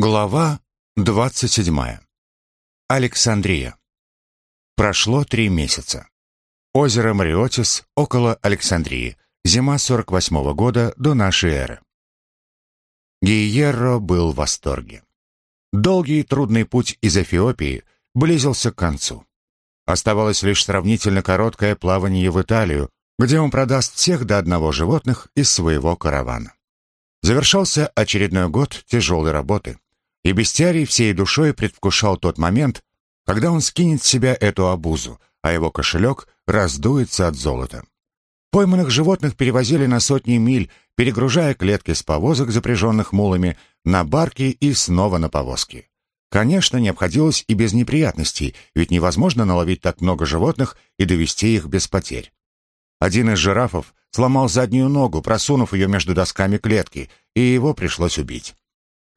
Глава 27. Александрия. Прошло три месяца. Озеро Мариотис около Александрии. Зима 48 -го года до нашей эры. Гиерро был в восторге. Долгий и трудный путь из Эфиопии близился к концу. Оставалось лишь сравнительно короткое плавание в Италию, где он продаст всех до одного животных из своего каравана. Завершался очередной год тяжелой работы и бестиарий всей душой предвкушал тот момент, когда он скинет с себя эту обузу, а его кошелек раздуется от золота. Пойманных животных перевозили на сотни миль, перегружая клетки с повозок, запряженных мулами, на барки и снова на повозки. Конечно, не обходилось и без неприятностей, ведь невозможно наловить так много животных и довести их без потерь. Один из жирафов сломал заднюю ногу, просунув ее между досками клетки, и его пришлось убить.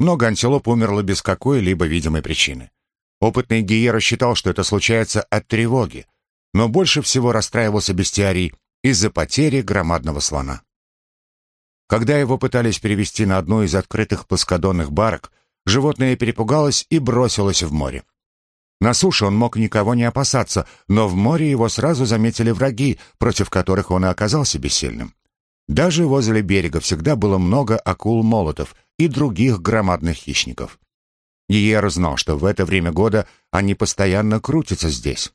Много антилоп умерло без какой-либо видимой причины. Опытный Гиера считал, что это случается от тревоги, но больше всего расстраивался бестиарий из-за потери громадного слона. Когда его пытались перевести на одну из открытых плоскодонных барок, животное перепугалось и бросилось в море. На суше он мог никого не опасаться, но в море его сразу заметили враги, против которых он и оказался бессильным. Даже возле берега всегда было много акул-молотов, и других громадных хищников. Иер знал, что в это время года они постоянно крутятся здесь.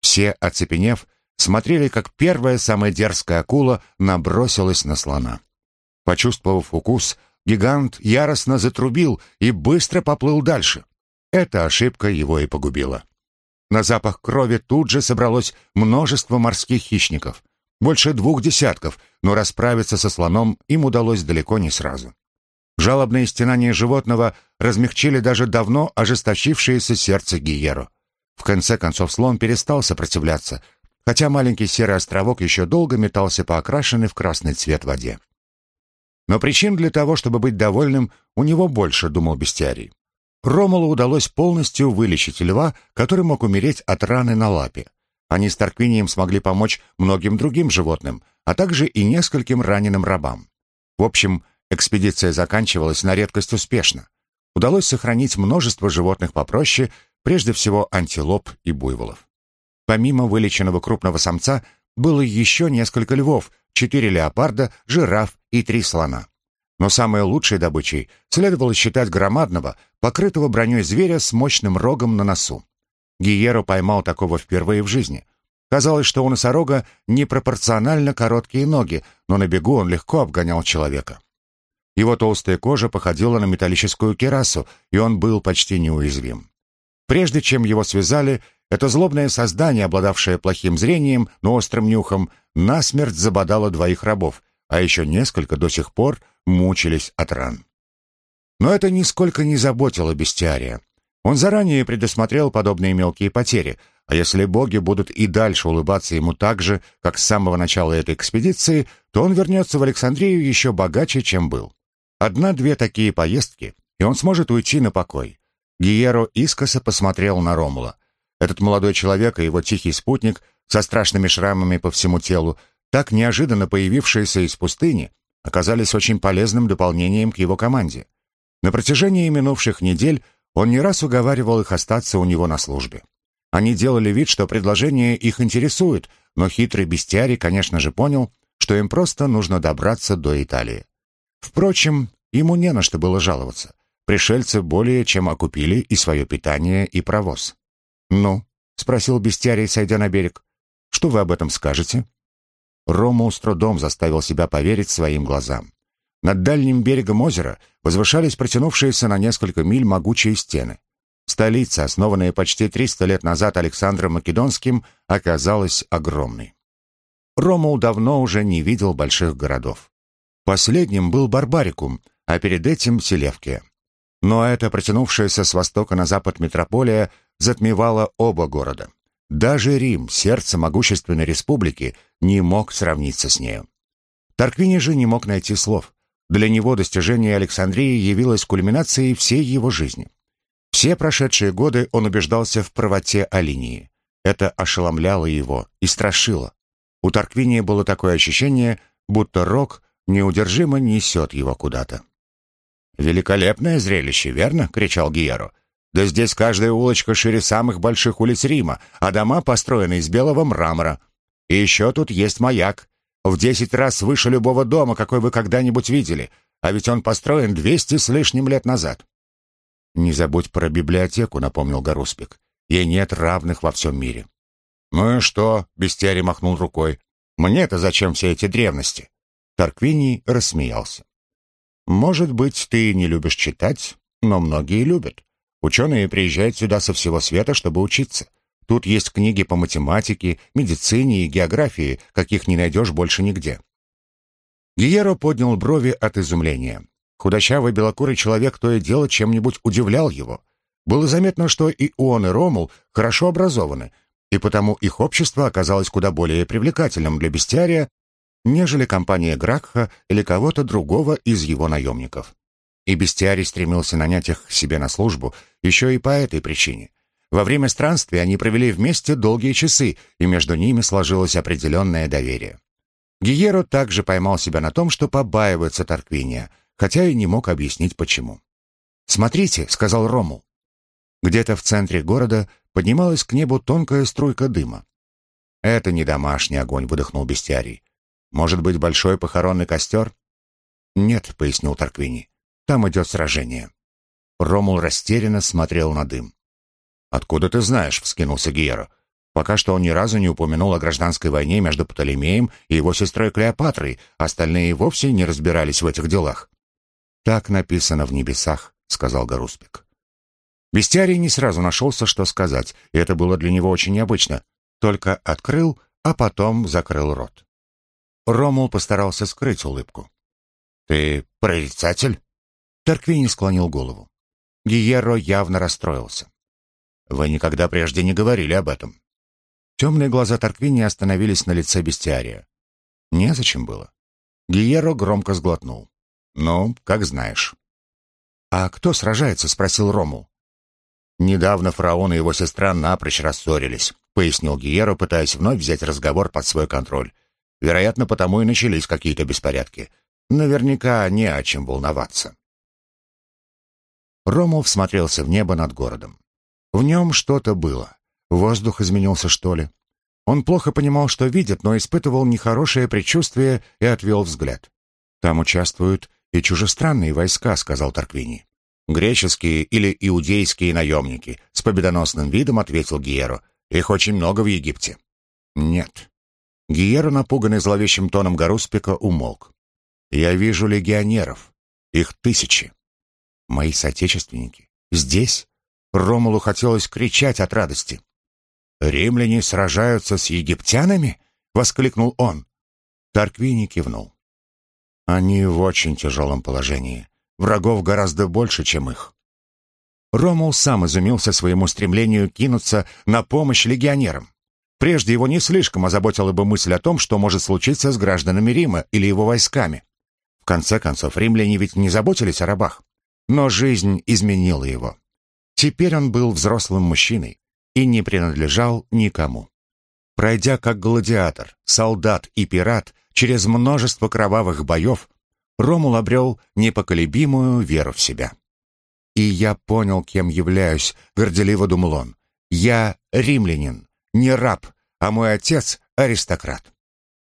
Все, оцепенев, смотрели, как первая самая дерзкая акула набросилась на слона. Почувствовав укус, гигант яростно затрубил и быстро поплыл дальше. Эта ошибка его и погубила. На запах крови тут же собралось множество морских хищников. Больше двух десятков, но расправиться со слоном им удалось далеко не сразу. Жалобные стенания животного размягчили даже давно ожесточившееся сердце Гиеру. В конце концов слон перестал сопротивляться, хотя маленький серый островок еще долго метался по окрашенной в красный цвет воде. Но причин для того, чтобы быть довольным, у него больше, думал бестиарий. Ромулу удалось полностью вылечить льва, который мог умереть от раны на лапе. Они с Тарквинием смогли помочь многим другим животным, а также и нескольким раненым рабам. В общем, Экспедиция заканчивалась на редкость успешно. Удалось сохранить множество животных попроще, прежде всего антилоп и буйволов. Помимо вылеченного крупного самца, было еще несколько львов, четыре леопарда, жираф и три слона. Но самой лучшей добычей следовало считать громадного, покрытого броней зверя с мощным рогом на носу. Гиеро поймал такого впервые в жизни. Казалось, что у носорога непропорционально короткие ноги, но на бегу он легко обгонял человека. Его толстая кожа походила на металлическую керасу, и он был почти неуязвим. Прежде чем его связали, это злобное создание, обладавшее плохим зрением, но острым нюхом, насмерть забодало двоих рабов, а еще несколько до сих пор мучились от ран. Но это нисколько не заботило бестиария. Он заранее предусмотрел подобные мелкие потери, а если боги будут и дальше улыбаться ему так же, как с самого начала этой экспедиции, то он вернется в Александрию еще богаче, чем был. Одна-две такие поездки, и он сможет уйти на покой. Гиеро искоса посмотрел на Ромула. Этот молодой человек и его тихий спутник со страшными шрамами по всему телу, так неожиданно появившиеся из пустыни, оказались очень полезным дополнением к его команде. На протяжении минувших недель он не раз уговаривал их остаться у него на службе. Они делали вид, что предложение их интересует, но хитрый бестиарий, конечно же, понял, что им просто нужно добраться до Италии. Впрочем, ему не на что было жаловаться. Пришельцы более чем окупили и свое питание, и провоз. «Ну?» — спросил бестиарий, сойдя на берег. «Что вы об этом скажете?» Рому с трудом заставил себя поверить своим глазам. Над дальним берегом озера возвышались протянувшиеся на несколько миль могучие стены. Столица, основанная почти 300 лет назад Александром Македонским, оказалась огромной. Ромул давно уже не видел больших городов. Последним был Барбарикум, а перед этим Селевкия. Но эта протянувшаяся с востока на запад метрополия затмевала оба города. Даже Рим, сердце могущественной республики, не мог сравниться с нею. Тарквини же не мог найти слов. Для него достижение Александрии явилось кульминацией всей его жизни. Все прошедшие годы он убеждался в правоте Алинии. Это ошеломляло его и страшило. У Тарквиния было такое ощущение, будто Рок неудержимо несет его куда-то. «Великолепное зрелище, верно?» — кричал Гиеро. «Да здесь каждая улочка шире самых больших улиц Рима, а дома построены из белого мрамора. И еще тут есть маяк. В десять раз выше любого дома, какой вы когда-нибудь видели. А ведь он построен двести с лишним лет назад». «Не забудь про библиотеку», — напомнил Гаруспик. «Ей нет равных во всем мире». «Ну и что?» — Бестиари махнул рукой. «Мне-то зачем все эти древности?» Тарквиний рассмеялся. «Может быть, ты не любишь читать, но многие любят. Ученые приезжают сюда со всего света, чтобы учиться. Тут есть книги по математике, медицине и географии, каких не найдешь больше нигде». Гиеро поднял брови от изумления. Худощавый белокурый человек то и дело чем-нибудь удивлял его. Было заметно, что и он, и Ромул хорошо образованы, и потому их общество оказалось куда более привлекательным для бестиария, нежели компания Гракха или кого-то другого из его наемников. И бестиарий стремился нанять их себе на службу еще и по этой причине. Во время странствия они провели вместе долгие часы, и между ними сложилось определенное доверие. Гиеро также поймал себя на том, что побаивается Тарквиния, хотя и не мог объяснить почему. «Смотрите», — сказал Рому. Где-то в центре города поднималась к небу тонкая струйка дыма. «Это не домашний огонь», — выдохнул бестиарий. «Может быть, большой похоронный костер?» «Нет», — пояснил Тарквини. «Там идет сражение». Ромул растерянно смотрел на дым. «Откуда ты знаешь?» — вскинулся Гиеро. Пока что он ни разу не упомянул о гражданской войне между Птолемеем и его сестрой Клеопатрой, остальные вовсе не разбирались в этих делах. «Так написано в небесах», — сказал Гаруспик. Бестиарий не сразу нашелся, что сказать, и это было для него очень необычно. Только открыл, а потом закрыл рот. Ромул постарался скрыть улыбку. «Ты прорицатель?» Тарквини склонил голову. Гиеро явно расстроился. «Вы никогда прежде не говорили об этом». Темные глаза Тарквини остановились на лице бестиария. Незачем было. Гиеро громко сглотнул. «Ну, как знаешь». «А кто сражается?» — спросил Рому. «Недавно фараон и его сестра напрочь рассорились», — пояснил Гиеро, пытаясь вновь взять разговор под свой контроль. «Вероятно, потому и начались какие-то беспорядки. Наверняка не о чем волноваться». Рому всмотрелся в небо над городом. В нем что-то было. Воздух изменился, что ли? Он плохо понимал, что видит, но испытывал нехорошее предчувствие и отвел взгляд. «Там участвуют и чужестранные войска», — сказал Тарквини. «Греческие или иудейские наемники», — с победоносным видом ответил Гиеро. «Их очень много в Египте». «Нет». Гиеро, напуганный зловещим тоном Гаруспика, умолк. «Я вижу легионеров. Их тысячи. Мои соотечественники. Здесь?» Ромулу хотелось кричать от радости. «Римляне сражаются с египтянами?» — воскликнул он. Тарквини кивнул. «Они в очень тяжелом положении. Врагов гораздо больше, чем их». Ромул сам изумился своему стремлению кинуться на помощь легионерам. Прежде его не слишком озаботила бы мысль о том, что может случиться с гражданами Рима или его войсками. В конце концов, римляне ведь не заботились о рабах. Но жизнь изменила его. Теперь он был взрослым мужчиной, и не принадлежал никому. Пройдя как гладиатор, солдат и пират через множество кровавых боев, Ромул обрел непоколебимую веру в себя. «И я понял, кем являюсь», — горделиво думал он. «Я римлянин, не раб, а мой отец — аристократ».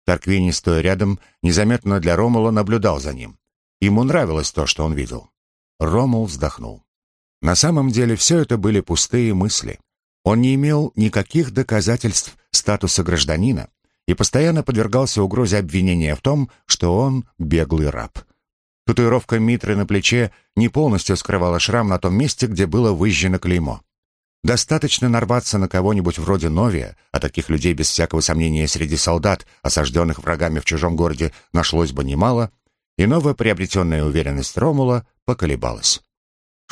Тарквини, стоя рядом, незаметно для Ромула наблюдал за ним. Ему нравилось то, что он видел. Ромул вздохнул. На самом деле все это были пустые мысли. Он не имел никаких доказательств статуса гражданина и постоянно подвергался угрозе обвинения в том, что он беглый раб. Татуировка Митры на плече не полностью скрывала шрам на том месте, где было выжжено клеймо. Достаточно нарваться на кого-нибудь вроде Новия, а таких людей без всякого сомнения среди солдат, осажденных врагами в чужом городе, нашлось бы немало, и новая приобретенная уверенность Ромула поколебалась.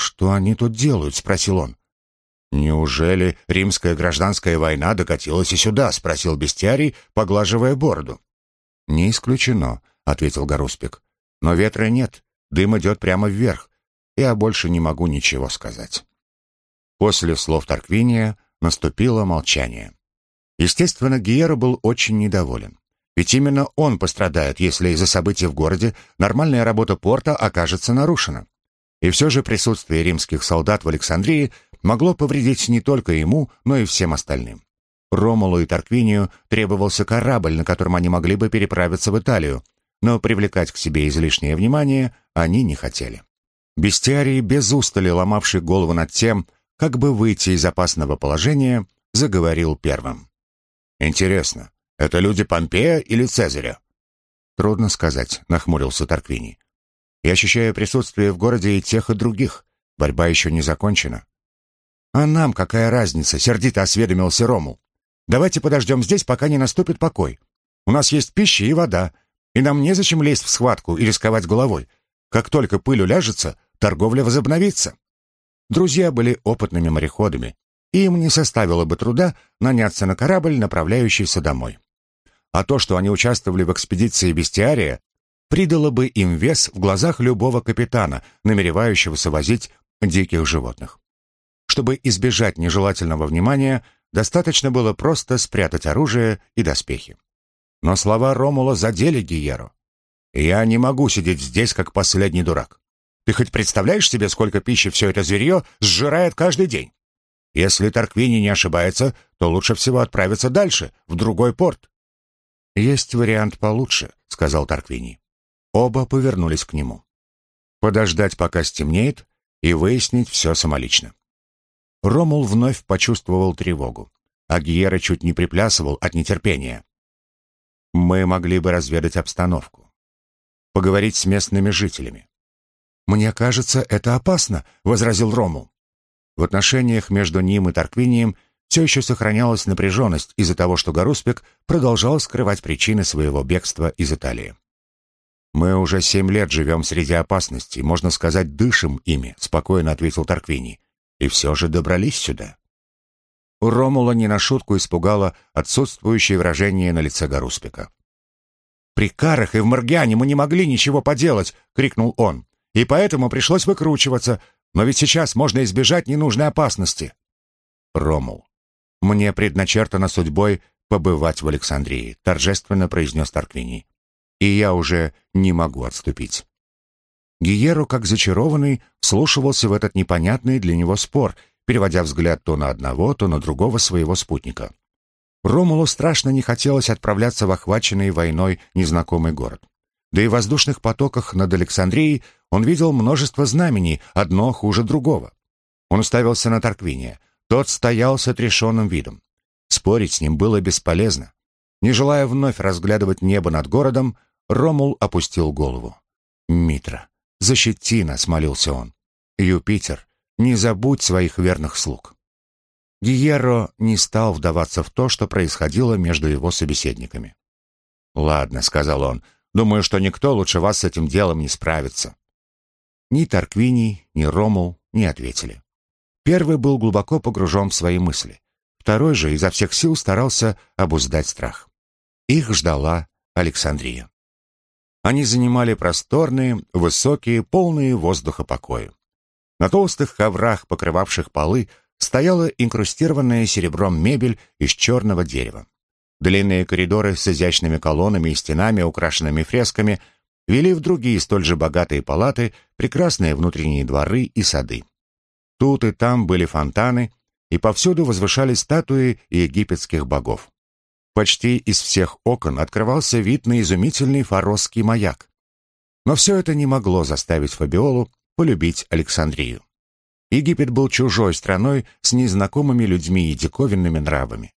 «Что они тут делают?» — спросил он. «Неужели римская гражданская война докатилась и сюда?» — спросил бестиарий, поглаживая бороду. «Не исключено», — ответил Гаруспик. «Но ветра нет, дым идет прямо вверх. Я больше не могу ничего сказать». После слов Тарквиния наступило молчание. Естественно, Гиеро был очень недоволен. Ведь именно он пострадает, если из-за событий в городе нормальная работа порта окажется нарушена. И все же присутствие римских солдат в Александрии могло повредить не только ему, но и всем остальным. Ромулу и Тарквинию требовался корабль, на котором они могли бы переправиться в Италию, но привлекать к себе излишнее внимание они не хотели. Бестиарий, без устали ломавший голову над тем, как бы выйти из опасного положения, заговорил первым. «Интересно, это люди Помпея или Цезаря?» «Трудно сказать», — нахмурился Тарквини. «Я ощущаю присутствие в городе и тех, и других. Борьба еще не закончена». «А нам какая разница?» — сердито осведомился Ромул. «Давайте подождем здесь, пока не наступит покой. У нас есть пища и вода, и нам незачем лезть в схватку и рисковать головой. Как только пыль уляжется, торговля возобновится». Друзья были опытными мореходами, и им не составило бы труда наняться на корабль, направляющийся домой. А то, что они участвовали в экспедиции Бестиария, придало бы им вес в глазах любого капитана, намеревающегося возить диких животных. Чтобы избежать нежелательного внимания, достаточно было просто спрятать оружие и доспехи. Но слова Ромула задели Гиеру. «Я не могу сидеть здесь, как последний дурак. Ты хоть представляешь себе, сколько пищи все это зверье сжирает каждый день? Если Тарквини не ошибается, то лучше всего отправиться дальше, в другой порт». «Есть вариант получше», — сказал Тарквини. Оба повернулись к нему. Подождать, пока стемнеет, и выяснить все самолично. Ромул вновь почувствовал тревогу, а Гьера чуть не приплясывал от нетерпения. «Мы могли бы разведать обстановку, поговорить с местными жителями». «Мне кажется, это опасно», — возразил Ромул. В отношениях между ним и Тарквинием все еще сохранялась напряженность из-за того, что Гаруспик продолжал скрывать причины своего бегства из Италии. «Мы уже семь лет живем среди опасностей, можно сказать, дышим ими», — спокойно ответил Тарквини и все же добрались сюда. Ромула не на шутку испугало отсутствующее выражение на лице Гаруспика. «При Карах и в Маргиане мы не могли ничего поделать!» — крикнул он. «И поэтому пришлось выкручиваться. Но ведь сейчас можно избежать ненужной опасности». «Ромул, мне предначертано судьбой побывать в Александрии», — торжественно произнес Тарквини. «И я уже не могу отступить». Гиеро, как зачарованный, вслушивался в этот непонятный для него спор, переводя взгляд то на одного, то на другого своего спутника. Ромулу страшно не хотелось отправляться в охваченный войной незнакомый город. Да и в воздушных потоках над Александрией он видел множество знамений, одно хуже другого. Он уставился на Тарквиния. Тот стоял с отрешенным видом. Спорить с ним было бесполезно. Не желая вновь разглядывать небо над городом, Ромул опустил голову. Митра. «Защити нас», — молился он. «Юпитер, не забудь своих верных слуг». Гиеро не стал вдаваться в то, что происходило между его собеседниками. «Ладно», — сказал он, — «думаю, что никто лучше вас с этим делом не справится». Ни Тарквини, ни Ромул не ответили. Первый был глубоко погружен в свои мысли. Второй же изо всех сил старался обуздать страх. Их ждала Александрия. Они занимали просторные, высокие, полные воздуха покои. На толстых коврах, покрывавших полы, стояла инкрустированная серебром мебель из черного дерева. Длинные коридоры с изящными колоннами и стенами, украшенными фресками, вели в другие столь же богатые палаты, прекрасные внутренние дворы и сады. Тут и там были фонтаны, и повсюду возвышались статуи египетских богов. Почти из всех окон открывался вид на изумительный фаросский маяк. Но все это не могло заставить Фабиолу полюбить Александрию. Египет был чужой страной с незнакомыми людьми и диковинными нравами.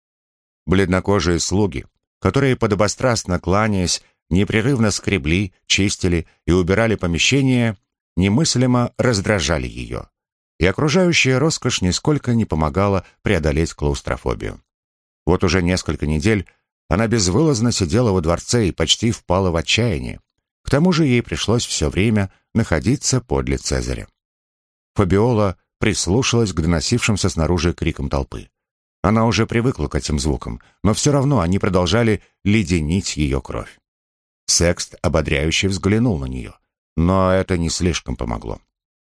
Бледнокожие слуги, которые, подобострастно кланяясь, непрерывно скребли, чистили и убирали помещения, немыслимо раздражали ее. И окружающая роскошь нисколько не помогала преодолеть клаустрофобию. Вот уже несколько недель она безвылазно сидела во дворце и почти впала в отчаяние. К тому же ей пришлось все время находиться подле Цезаря. Фабиола прислушалась к доносившимся снаружи крикам толпы. Она уже привыкла к этим звукам, но все равно они продолжали леденить ее кровь. Секст ободряюще взглянул на нее, но это не слишком помогло.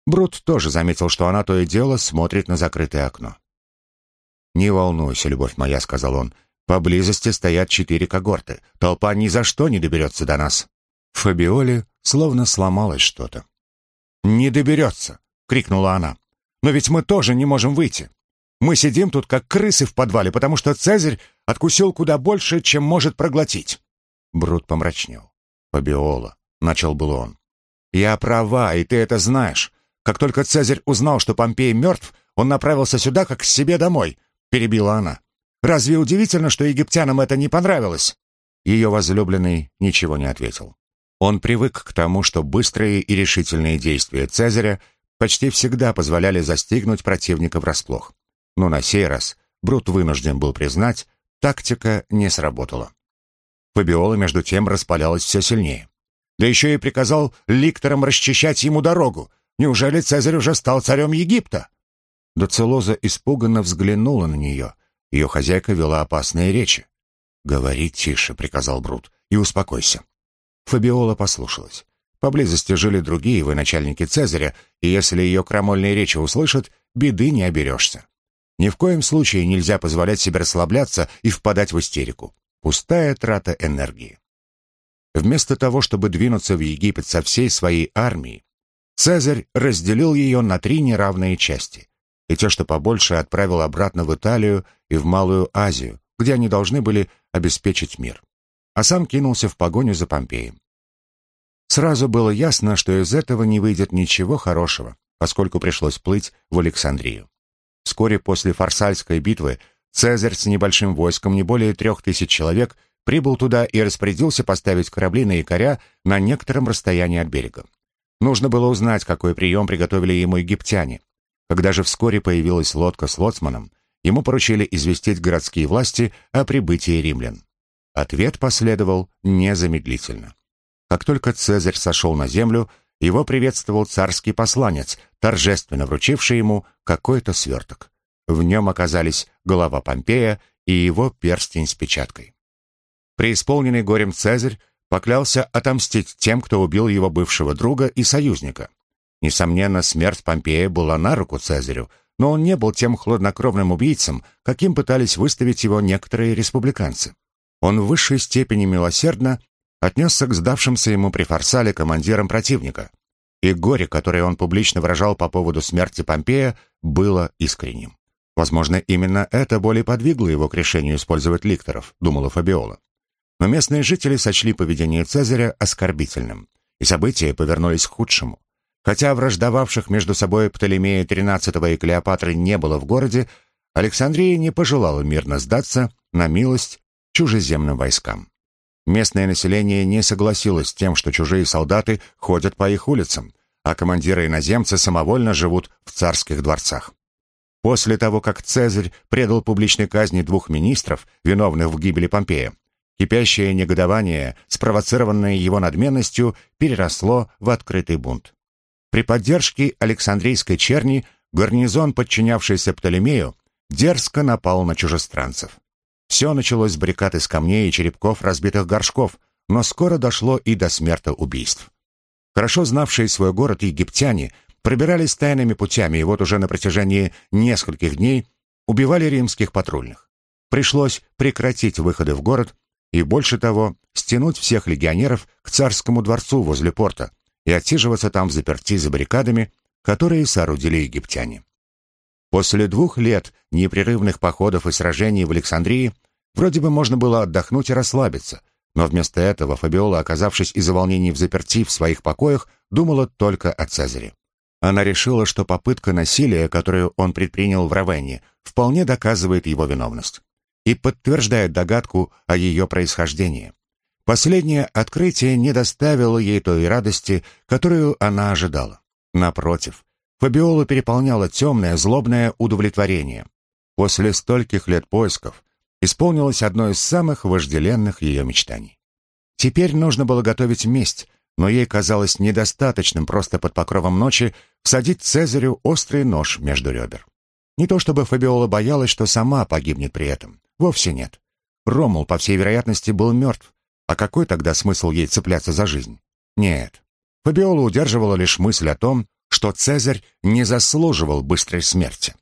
Брут тоже заметил, что она то и дело смотрит на закрытое окно. «Не волнуйся, любовь моя», — сказал он. «Поблизости стоят четыре когорты. Толпа ни за что не доберется до нас». В Фабиоле словно сломалось что-то. «Не доберется!» — крикнула она. «Но ведь мы тоже не можем выйти. Мы сидим тут, как крысы в подвале, потому что Цезарь откусил куда больше, чем может проглотить». Брут помрачнел. «Фабиола», — начал был он. «Я права, и ты это знаешь. Как только Цезарь узнал, что Помпей мертв, он направился сюда, как к себе домой», — перебила она. «Разве удивительно, что египтянам это не понравилось?» Ее возлюбленный ничего не ответил. Он привык к тому, что быстрые и решительные действия Цезаря почти всегда позволяли застигнуть противника врасплох. Но на сей раз Брут вынужден был признать, тактика не сработала. Фабиола, между тем, распалялась все сильнее. Да еще и приказал ликторам расчищать ему дорогу. Неужели Цезарь уже стал царем Египта? Доцелоза испуганно взглянула на нее. Ее хозяйка вела опасные речи. «Говори тише», — приказал Брут, — «и успокойся». Фабиола послушалась. Поблизости жили другие военачальники Цезаря, и если ее крамольные речи услышат, беды не оберешься. Ни в коем случае нельзя позволять себе расслабляться и впадать в истерику. Пустая трата энергии. Вместо того, чтобы двинуться в Египет со всей своей армией, Цезарь разделил ее на три неравные части, и те, что побольше, отправил обратно в Италию и в Малую Азию, где они должны были обеспечить мир а сам кинулся в погоню за Помпеем. Сразу было ясно, что из этого не выйдет ничего хорошего, поскольку пришлось плыть в Александрию. Вскоре после Фарсальской битвы Цезарь с небольшим войском, не более трех тысяч человек, прибыл туда и распорядился поставить корабли на якоря на некотором расстоянии от берега. Нужно было узнать, какой прием приготовили ему египтяне. Когда же вскоре появилась лодка с лоцманом, ему поручили известить городские власти о прибытии римлян. Ответ последовал незамедлительно. Как только Цезарь сошел на землю, его приветствовал царский посланец, торжественно вручивший ему какой-то сверток. В нем оказались голова Помпея и его перстень с печаткой. Преисполненный горем Цезарь поклялся отомстить тем, кто убил его бывшего друга и союзника. Несомненно, смерть Помпея была на руку Цезарю, но он не был тем хладнокровным убийцем, каким пытались выставить его некоторые республиканцы он в высшей степени милосердно отнесся к сдавшимся ему при Фарсале командирам противника, и горе, которое он публично выражал по поводу смерти Помпея, было искренним. Возможно, именно это более подвигло его к решению использовать ликторов, думала Фабиола. Но местные жители сочли поведение Цезаря оскорбительным, и события повернулись к худшему. Хотя враждовавших между собой Птолемея XIII и Клеопатры не было в городе, Александрия не пожелала мирно сдаться на милость чужеземным войскам. Местное население не согласилось с тем, что чужие солдаты ходят по их улицам, а командиры-иноземцы самовольно живут в царских дворцах. После того, как Цезарь предал публичной казни двух министров, виновных в гибели Помпея, кипящее негодование, спровоцированное его надменностью, переросло в открытый бунт. При поддержке Александрийской черни гарнизон, подчинявшийся Птолемею, дерзко напал на чужестранцев. Все началось с баррикад из камней и черепков разбитых горшков, но скоро дошло и до смертоубийств. Хорошо знавшие свой город египтяне пробирались тайными путями, и вот уже на протяжении нескольких дней убивали римских патрульных. Пришлось прекратить выходы в город и, больше того, стянуть всех легионеров к царскому дворцу возле порта и отсиживаться там в заперти за баррикадами, которые соорудили египтяне. После двух лет непрерывных походов и сражений в Александрии вроде бы можно было отдохнуть и расслабиться, но вместо этого Фабиола, оказавшись из-за волнений в заперти в своих покоях, думала только о Цезаре. Она решила, что попытка насилия, которую он предпринял в Равенне, вполне доказывает его виновность и подтверждает догадку о ее происхождении. Последнее открытие не доставило ей той радости, которую она ожидала. Напротив, Фабиолу переполняло темное, злобное удовлетворение. После стольких лет поисков исполнилось одно из самых вожделенных ее мечтаний. Теперь нужно было готовить месть, но ей казалось недостаточным просто под покровом ночи всадить Цезарю острый нож между ребер. Не то чтобы Фабиола боялась, что сама погибнет при этом. Вовсе нет. Ромул, по всей вероятности, был мертв. А какой тогда смысл ей цепляться за жизнь? Нет. Фабиола удерживала лишь мысль о том, что Цезарь не заслуживал быстрой смерти.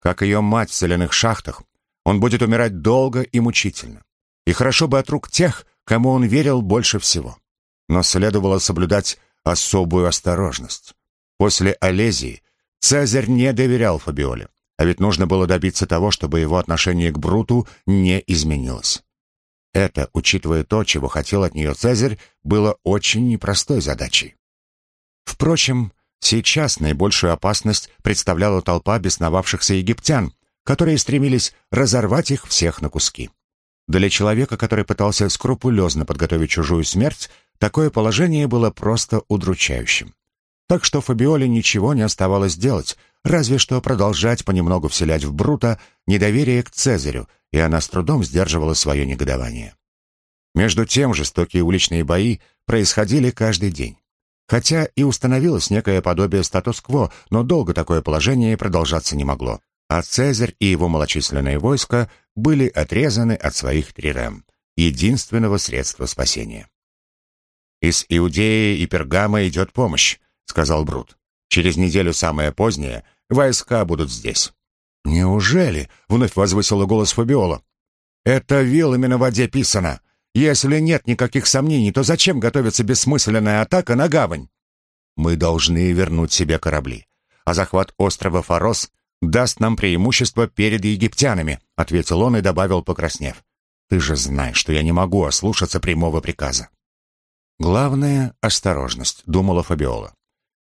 Как ее мать в соляных шахтах, он будет умирать долго и мучительно. И хорошо бы от рук тех, кому он верил больше всего. Но следовало соблюдать особую осторожность. После Олезии Цезарь не доверял Фабиоле, а ведь нужно было добиться того, чтобы его отношение к Бруту не изменилось. Это, учитывая то, чего хотел от нее Цезарь, было очень непростой задачей. Впрочем, сейчас наибольшую опасность представляла толпа бесновавшихся египтян, которые стремились разорвать их всех на куски. Для человека, который пытался скрупулезно подготовить чужую смерть, такое положение было просто удручающим. Так что Фабиоле ничего не оставалось делать, разве что продолжать понемногу вселять в Брута недоверие к Цезарю, и она с трудом сдерживала свое негодование. Между тем жестокие уличные бои происходили каждый день. Хотя и установилось некое подобие статус-кво, но долго такое положение продолжаться не могло. А Цезарь и его малочисленное войско были отрезаны от своих трирем, единственного средства спасения. Из Иудеи и Пергама идет помощь сказал Брут. «Через неделю, самое позднее, войска будут здесь». «Неужели?» — вновь возвысила голос Фабиола. «Это вилами на воде писано. Если нет никаких сомнений, то зачем готовится бессмысленная атака на гавань?» «Мы должны вернуть себе корабли. А захват острова Фарос даст нам преимущество перед египтянами», — ответил он и добавил, покраснев. «Ты же знаешь, что я не могу ослушаться прямого приказа». «Главное — осторожность», — думала Фабиола.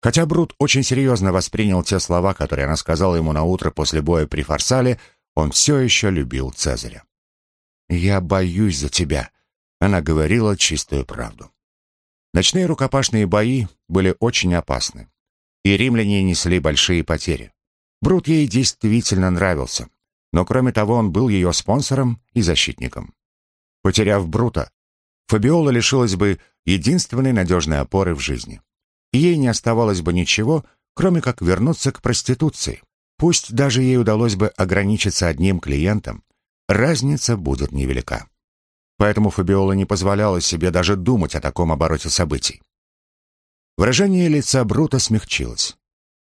Хотя Брут очень серьезно воспринял те слова, которые она сказала ему на утро после боя при Фарсале, он все еще любил Цезаря. «Я боюсь за тебя», — она говорила чистую правду. Ночные рукопашные бои были очень опасны, и римляне несли большие потери. Брут ей действительно нравился, но кроме того он был ее спонсором и защитником. Потеряв Брута, Фабиола лишилась бы единственной надежной опоры в жизни ей не оставалось бы ничего, кроме как вернуться к проституции. Пусть даже ей удалось бы ограничиться одним клиентом, разница будет невелика. Поэтому Фабиола не позволяла себе даже думать о таком обороте событий. Выражение лица Брута смягчилось.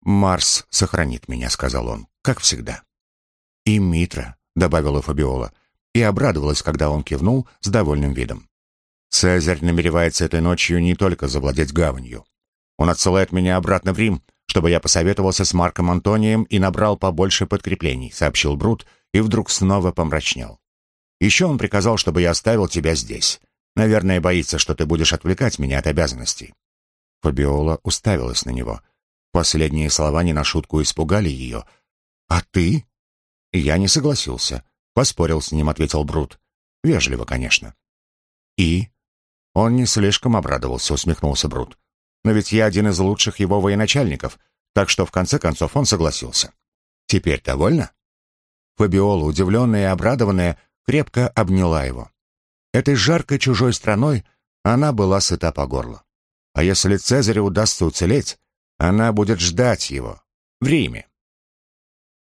«Марс сохранит меня», — сказал он, — «как всегда». «И Митра», — добавила Фабиола, и обрадовалась, когда он кивнул с довольным видом. «Цезарь намеревается этой ночью не только завладеть гаванью. Он отсылает меня обратно в Рим, чтобы я посоветовался с Марком Антонием и набрал побольше подкреплений», — сообщил Брут и вдруг снова помрачнел. «Еще он приказал, чтобы я оставил тебя здесь. Наверное, боится, что ты будешь отвлекать меня от обязанностей». Фабиола уставилась на него. Последние слова не на шутку испугали ее. «А ты?» «Я не согласился. Поспорил с ним», — ответил Брут. «Вежливо, конечно». «И?» Он не слишком обрадовался, усмехнулся Брут но ведь я один из лучших его военачальников, так что в конце концов он согласился. Теперь довольна?» Фабиола, удивленная и обрадованная, крепко обняла его. Этой жаркой чужой страной она была сыта по горло. А если Цезарю удастся уцелеть, она будет ждать его в Риме.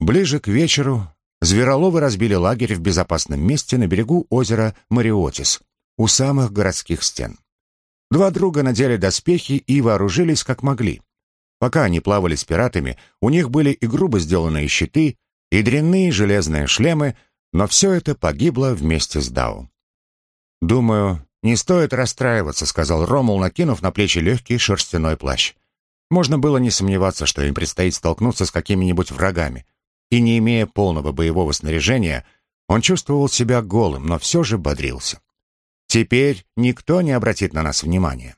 Ближе к вечеру звероловы разбили лагерь в безопасном месте на берегу озера Мариотис, у самых городских стен. Два друга надели доспехи и вооружились как могли. Пока они плавали с пиратами, у них были и грубо сделанные щиты, и дрянные железные шлемы, но все это погибло вместе с Дау. «Думаю, не стоит расстраиваться», — сказал Ромул, накинув на плечи легкий шерстяной плащ. Можно было не сомневаться, что им предстоит столкнуться с какими-нибудь врагами. И не имея полного боевого снаряжения, он чувствовал себя голым, но все же бодрился. Теперь никто не обратит на нас внимания.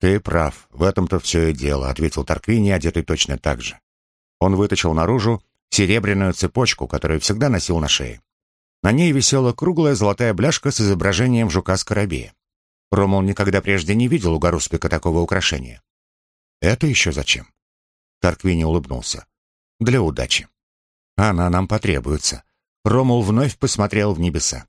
«Ты прав, в этом-то все и дело», — ответил Тарквини, одетый точно так же. Он вытащил наружу серебряную цепочку, которую всегда носил на шее. На ней висела круглая золотая бляшка с изображением жука-скоробея. Ромул никогда прежде не видел у Гаруспика такого украшения. «Это еще зачем?» Тарквини улыбнулся. «Для удачи. Она нам потребуется». Ромул вновь посмотрел в небеса.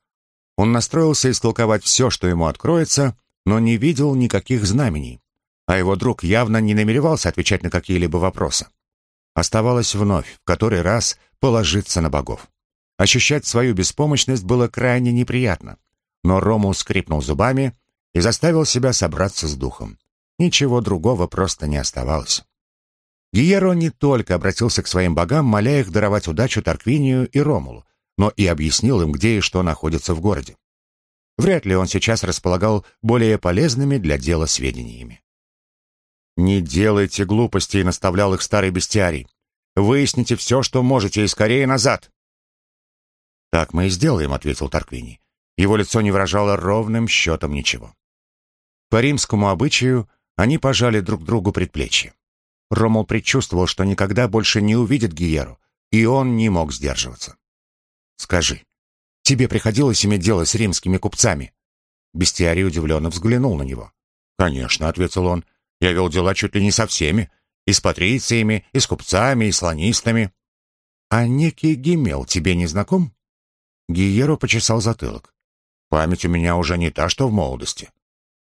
Он настроился истолковать все, что ему откроется, но не видел никаких знамений, а его друг явно не намеревался отвечать на какие-либо вопросы. Оставалось вновь, в который раз, положиться на богов. Ощущать свою беспомощность было крайне неприятно, но Рому скрипнул зубами и заставил себя собраться с духом. Ничего другого просто не оставалось. Гиеро не только обратился к своим богам, моля их даровать удачу Тарквинию и Ромулу, но и объяснил им, где и что находится в городе. Вряд ли он сейчас располагал более полезными для дела сведениями. «Не делайте глупостей», — наставлял их старый бестиарий. «Выясните все, что можете, и скорее назад». «Так мы и сделаем», — ответил Тарквини. Его лицо не выражало ровным счетом ничего. По римскому обычаю они пожали друг другу предплечье. Ромул предчувствовал, что никогда больше не увидит Гиеру, и он не мог сдерживаться. «Скажи, тебе приходилось иметь дело с римскими купцами?» Бестиарий удивленно взглянул на него. «Конечно», — ответил он, — «я вел дела чуть ли не со всеми, и с патрициями, и с купцами, и слонистами». «А некий Гимел тебе не знаком?» Гиеро почесал затылок. «Память у меня уже не та, что в молодости».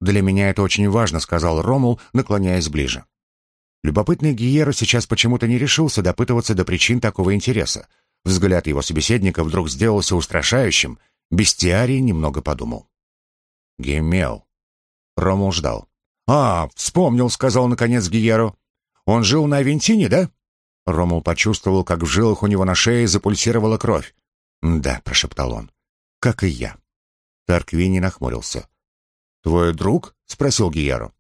«Для меня это очень важно», — сказал Ромул, наклоняясь ближе. Любопытный Гиеро сейчас почему-то не решился допытываться до причин такого интереса. Взгляд его собеседника вдруг сделался устрашающим. Бестиарий немного подумал. «Гемел». Ромул ждал. «А, вспомнил», — сказал наконец Гиеро. «Он жил на Авентине, да?» Ромул почувствовал, как в жилах у него на шее запульсировала кровь. «Да», — прошептал он, — «как и я». Тарквини нахмурился. «Твой друг?» — спросил Гиеро.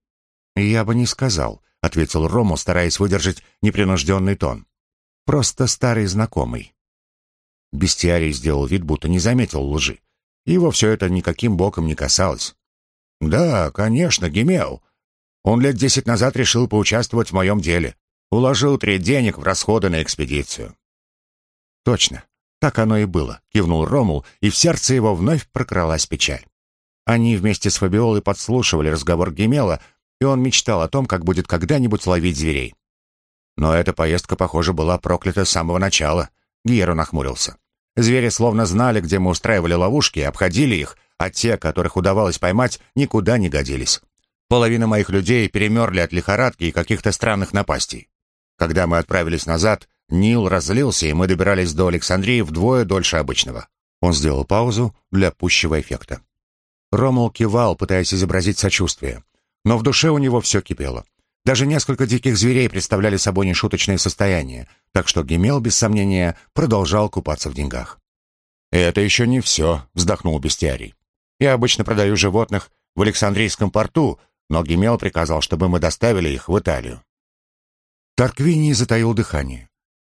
«Я бы не сказал», — ответил Рому, стараясь выдержать непринужденный тон. «Просто старый знакомый». Бестиарий сделал вид, будто не заметил лжи. Его все это никаким боком не касалось. «Да, конечно, Гимео. Он лет десять назад решил поучаствовать в моем деле. Уложил треть денег в расходы на экспедицию». «Точно. Так оно и было», — кивнул Ромул, и в сердце его вновь прокралась печаль. Они вместе с Фабиолой подслушивали разговор Гемела, и он мечтал о том, как будет когда-нибудь ловить зверей. Но эта поездка, похоже, была проклята с самого начала. Гьеро нахмурился. Звери словно знали, где мы устраивали ловушки, обходили их, а те, которых удавалось поймать, никуда не годились. Половина моих людей перемерли от лихорадки и каких-то странных напастей. Когда мы отправились назад, Нил разлился, и мы добирались до Александрии вдвое дольше обычного. Он сделал паузу для пущего эффекта. Ромул кивал, пытаясь изобразить сочувствие. Но в душе у него все кипело. Даже несколько диких зверей представляли собой нешуточное состояние, так что Гемел, без сомнения, продолжал купаться в деньгах. «Это еще не все», — вздохнул Бестиарий. «Я обычно продаю животных в Александрийском порту, но Гемел приказал, чтобы мы доставили их в Италию». Тарквини затаил дыхание.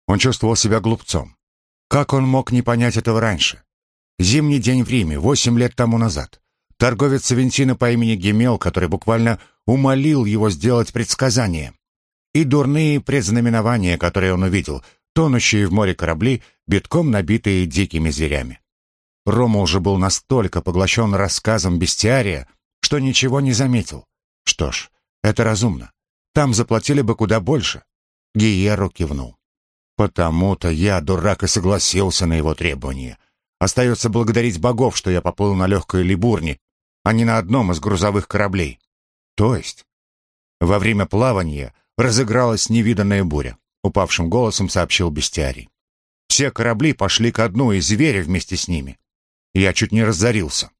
Он чувствовал себя глупцом. Как он мог не понять этого раньше? Зимний день в Риме, восемь лет тому назад. Торговец Савентина по имени Гемел, который буквально умолил его сделать предсказание. И дурные предзнаменования, которые он увидел, тонущие в море корабли, битком набитые дикими зверями. Ромул же был настолько поглощен рассказом бестиария, что ничего не заметил. Что ж, это разумно. Там заплатили бы куда больше. Гиеру кивнул. Потому-то я, дурак, и согласился на его требования. Остается благодарить богов, что я поплыл на легкой либурне, а не на одном из грузовых кораблей. То есть, во время плавания разыгралась невиданная буря, упавшим голосом сообщил бестиарий. Все корабли пошли ко дну, и звери вместе с ними. Я чуть не разорился.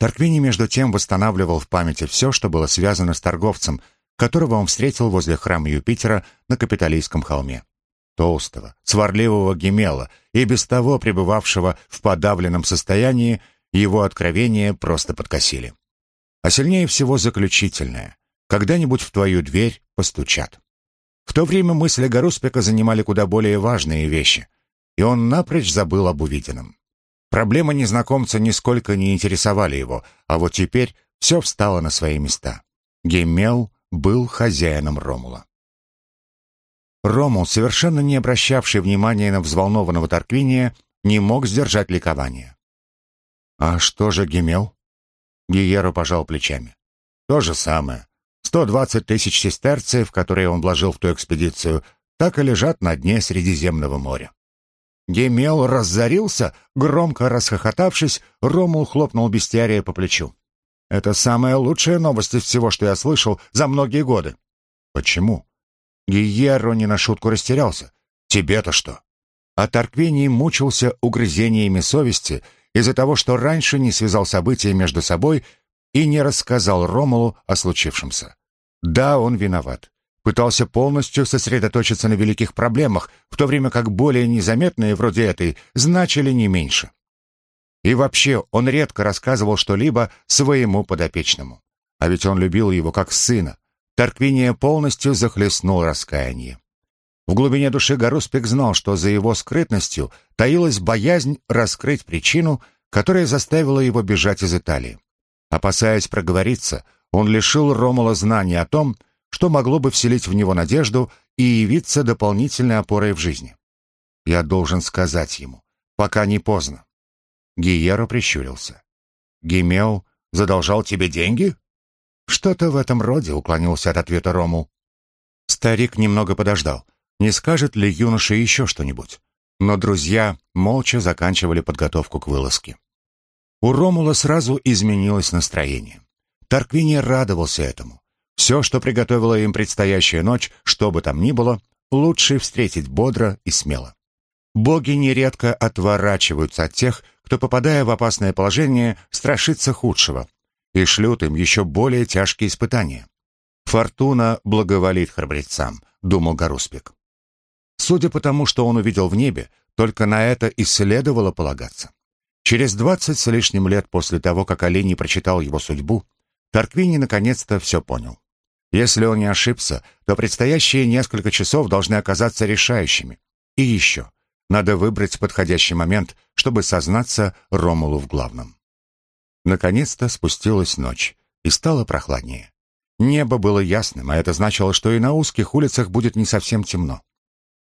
Тарквини, между тем, восстанавливал в памяти все, что было связано с торговцем, которого он встретил возле храма Юпитера на Капитолийском холме толстого, сварливого Гемела и без того пребывавшего в подавленном состоянии, его откровения просто подкосили. А сильнее всего заключительное. Когда-нибудь в твою дверь постучат. В то время мысли Гаруспека занимали куда более важные вещи, и он напрочь забыл об увиденном. Проблемы незнакомца нисколько не интересовали его, а вот теперь все встало на свои места. Гемел был хозяином Ромула. Рому, совершенно не обращавший внимания на взволнованного Тарквиния, не мог сдержать ликование. «А что же Гемел?» Гиеро пожал плечами. «То же самое. Сто двадцать тысяч сестерцев, которые он вложил в ту экспедицию, так и лежат на дне Средиземного моря». Гемел разорился, громко расхохотавшись, Ромул хлопнул бестиария по плечу. «Это самая лучшая новость из всего, что я слышал за многие годы». «Почему?» Гиеро не на шутку растерялся. «Тебе-то что?» А Тарквений мучился угрызениями совести из-за того, что раньше не связал события между собой и не рассказал Ромулу о случившемся. Да, он виноват. Пытался полностью сосредоточиться на великих проблемах, в то время как более незаметные, вроде этой, значили не меньше. И вообще, он редко рассказывал что-либо своему подопечному. А ведь он любил его как сына, Тарквиния полностью захлестнул раскаяние. В глубине души Гаруспик знал, что за его скрытностью таилась боязнь раскрыть причину, которая заставила его бежать из Италии. Опасаясь проговориться, он лишил Ромула знания о том, что могло бы вселить в него надежду и явиться дополнительной опорой в жизни. «Я должен сказать ему, пока не поздно». Гиеро прищурился. «Гимео задолжал тебе деньги?» «Что-то в этом роде», — уклонился от ответа Ромул. Старик немного подождал не скажет ли юноша еще что-нибудь. Но друзья молча заканчивали подготовку к вылазке. У Ромула сразу изменилось настроение. Тарквини радовался этому. Все, что приготовила им предстоящая ночь, что бы там ни было, лучше встретить бодро и смело. Боги нередко отворачиваются от тех, кто, попадая в опасное положение, страшится худшего, и шлют им еще более тяжкие испытания. «Фортуна благоволит храбрецам», — думал Гаруспик. Судя по тому, что он увидел в небе, только на это и следовало полагаться. Через двадцать с лишним лет после того, как Олений прочитал его судьбу, Тарквини наконец-то все понял. Если он не ошибся, то предстоящие несколько часов должны оказаться решающими. И еще, надо выбрать подходящий момент, чтобы сознаться Ромулу в главном. Наконец-то спустилась ночь, и стало прохладнее. Небо было ясным, а это значило, что и на узких улицах будет не совсем темно.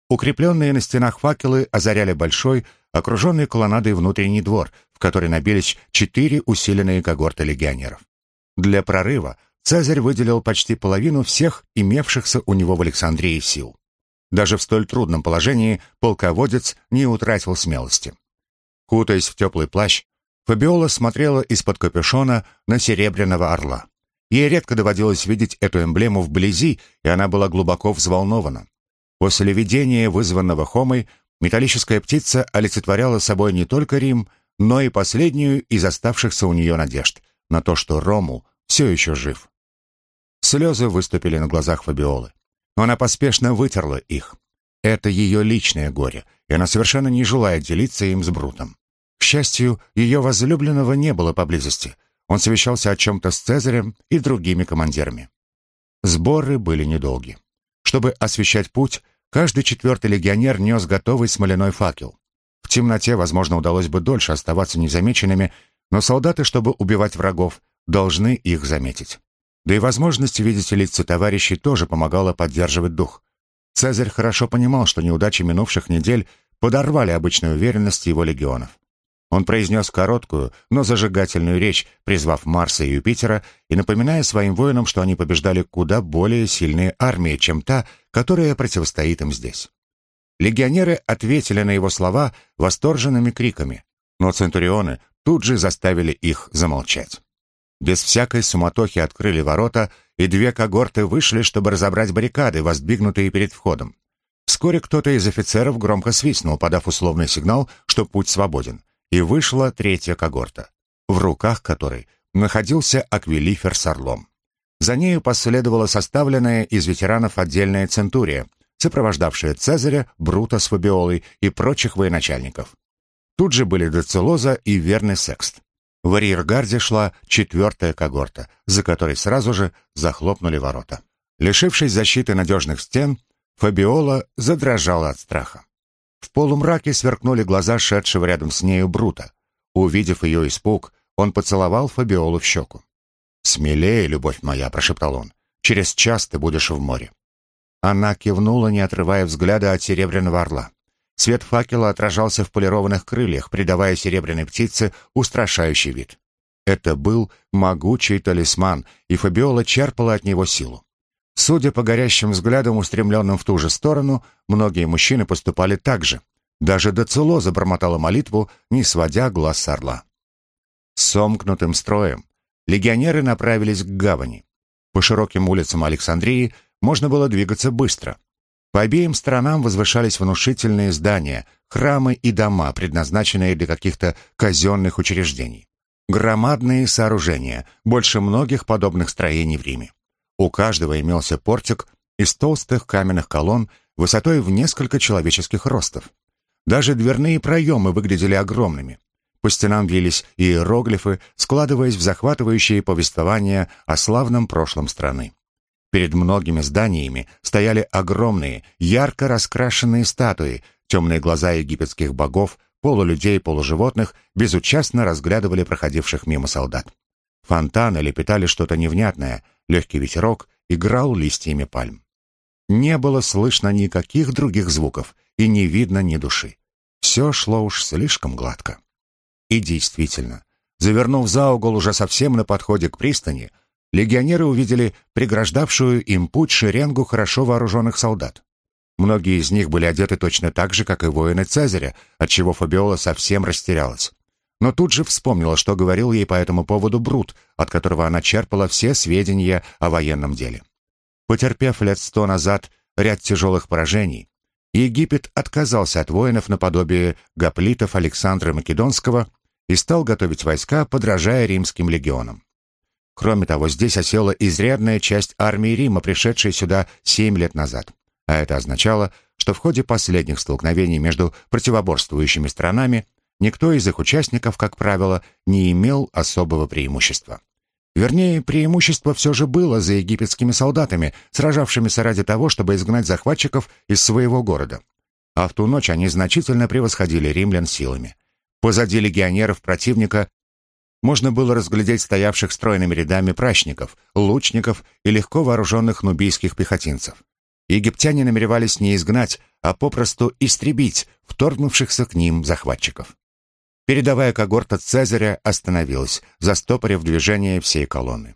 Укрепленные на стенах факелы озаряли большой, окруженный колоннадой внутренний двор, в который набились четыре усиленные когорты легионеров. Для прорыва Цезарь выделил почти половину всех имевшихся у него в Александрии сил. Даже в столь трудном положении полководец не утратил смелости. Кутаясь в теплый плащ, Фабиола смотрела из-под капюшона на серебряного орла. Ей редко доводилось видеть эту эмблему вблизи, и она была глубоко взволнована. После видения, вызванного Хомой, металлическая птица олицетворяла собой не только Рим, но и последнюю из оставшихся у нее надежд на то, что Ромул все еще жив. Слезы выступили на глазах Фабиолы, но она поспешно вытерла их. Это ее личное горе, и она совершенно не желает делиться им с Брутом. К счастью, ее возлюбленного не было поблизости. Он совещался о чем-то с Цезарем и другими командирами. Сборы были недолги. Чтобы освещать путь, каждый четвертый легионер нес готовый смоляной факел. В темноте, возможно, удалось бы дольше оставаться незамеченными, но солдаты, чтобы убивать врагов, должны их заметить. Да и возможность видеть лица товарищей тоже помогала поддерживать дух. Цезарь хорошо понимал, что неудачи минувших недель подорвали обычную уверенность его легионов. Он произнес короткую, но зажигательную речь, призвав Марса и Юпитера и напоминая своим воинам, что они побеждали куда более сильные армии, чем та, которая противостоит им здесь. Легионеры ответили на его слова восторженными криками, но центурионы тут же заставили их замолчать. Без всякой суматохи открыли ворота, и две когорты вышли, чтобы разобрать баррикады, воздвигнутые перед входом. Вскоре кто-то из офицеров громко свистнул, подав условный сигнал, что путь свободен и вышла третья когорта, в руках которой находился аквилифер с орлом. За нею последовала составленная из ветеранов отдельная центурия, сопровождавшая Цезаря, Брута с Фабиолой и прочих военачальников. Тут же были Децелоза и верный секст. В арьергарде шла четвертая когорта, за которой сразу же захлопнули ворота. Лишившись защиты надежных стен, Фабиола задрожала от страха. В полумраке сверкнули глаза шедшего рядом с нею Брута. Увидев ее испуг, он поцеловал Фабиолу в щеку. «Смелее, любовь моя», — прошептал он, — «через час ты будешь в море». Она кивнула, не отрывая взгляда от серебряного орла. Свет факела отражался в полированных крыльях, придавая серебряной птице устрашающий вид. Это был могучий талисман, и Фабиола черпала от него силу. Судя по горящим взглядам, устремленным в ту же сторону, многие мужчины поступали так же. Даже Децело забормотала молитву, не сводя глаз с орла. Сомкнутым строем легионеры направились к гавани. По широким улицам Александрии можно было двигаться быстро. По обеим сторонам возвышались внушительные здания, храмы и дома, предназначенные для каких-то казенных учреждений. Громадные сооружения, больше многих подобных строений в Риме. У каждого имелся портик из толстых каменных колонн высотой в несколько человеческих ростов. Даже дверные проемы выглядели огромными. По стенам вились иероглифы, складываясь в захватывающие повествования о славном прошлом страны. Перед многими зданиями стояли огромные, ярко раскрашенные статуи, темные глаза египетских богов, полулюдей, полуживотных безучастно разглядывали проходивших мимо солдат. Фонтаны лепетали что-то невнятное, легкий ветерок играл листьями пальм. Не было слышно никаких других звуков, и не видно ни души. Все шло уж слишком гладко. И действительно, завернув за угол уже совсем на подходе к пристани, легионеры увидели преграждавшую им путь шеренгу хорошо вооруженных солдат. Многие из них были одеты точно так же, как и воины Цезаря, отчего Фабиола совсем растерялась. Но тут же вспомнила, что говорил ей по этому поводу Брут, от которого она черпала все сведения о военном деле. Потерпев лет сто назад ряд тяжелых поражений, Египет отказался от воинов наподобие гоплитов Александра Македонского и стал готовить войска, подражая римским легионам. Кроме того, здесь осела изрядная часть армии Рима, пришедшей сюда семь лет назад. А это означало, что в ходе последних столкновений между противоборствующими странами никто из их участников, как правило, не имел особого преимущества. Вернее, преимущество все же было за египетскими солдатами, сражавшимися ради того, чтобы изгнать захватчиков из своего города. А в ту ночь они значительно превосходили римлян силами. Позади легионеров противника можно было разглядеть стоявших стройными рядами прачников, лучников и легко вооруженных нубийских пехотинцев. Египтяне намеревались не изгнать, а попросту истребить вторгнувшихся к ним захватчиков. Передовая когорта Цезаря остановилась, застопорив движение всей колонны.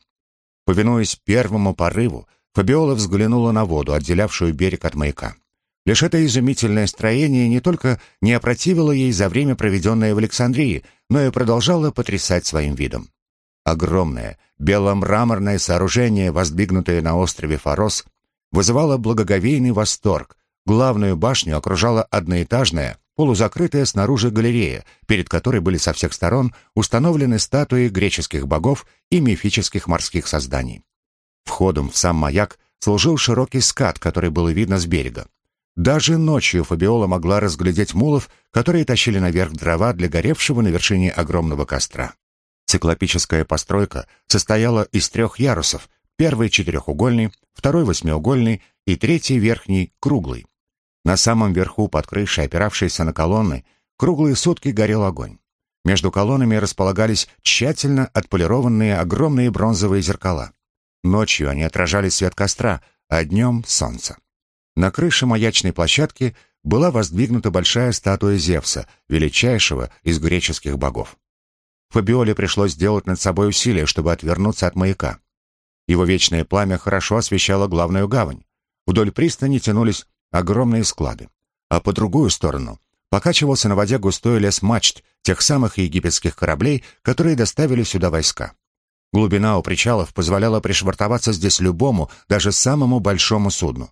Повинуясь первому порыву, Фабиола взглянула на воду, отделявшую берег от маяка. Лишь это изумительное строение не только не опротивило ей за время, проведенное в Александрии, но и продолжало потрясать своим видом. Огромное, беломраморное сооружение, воздвигнутое на острове Фарос, вызывало благоговейный восторг. Главную башню окружала одноэтажная, полузакрытая снаружи галерея, перед которой были со всех сторон установлены статуи греческих богов и мифических морских созданий. Входом в сам маяк служил широкий скат, который было видно с берега. Даже ночью Фабиола могла разглядеть мулов, которые тащили наверх дрова для горевшего на вершине огромного костра. Циклопическая постройка состояла из трех ярусов, Первый четырехугольный, второй восьмиугольный и третий верхний круглый. На самом верху под крышей, опиравшейся на колонны, круглые сутки горел огонь. Между колоннами располагались тщательно отполированные огромные бронзовые зеркала. Ночью они отражали свет костра, а днем — солнце. На крыше маячной площадки была воздвигнута большая статуя Зевса, величайшего из греческих богов. Фабиоле пришлось сделать над собой усилие, чтобы отвернуться от маяка. Его вечное пламя хорошо освещало главную гавань. Вдоль пристани тянулись огромные склады. А по другую сторону покачивался на воде густой лес мачт тех самых египетских кораблей, которые доставили сюда войска. Глубина у причалов позволяла пришвартоваться здесь любому, даже самому большому судну.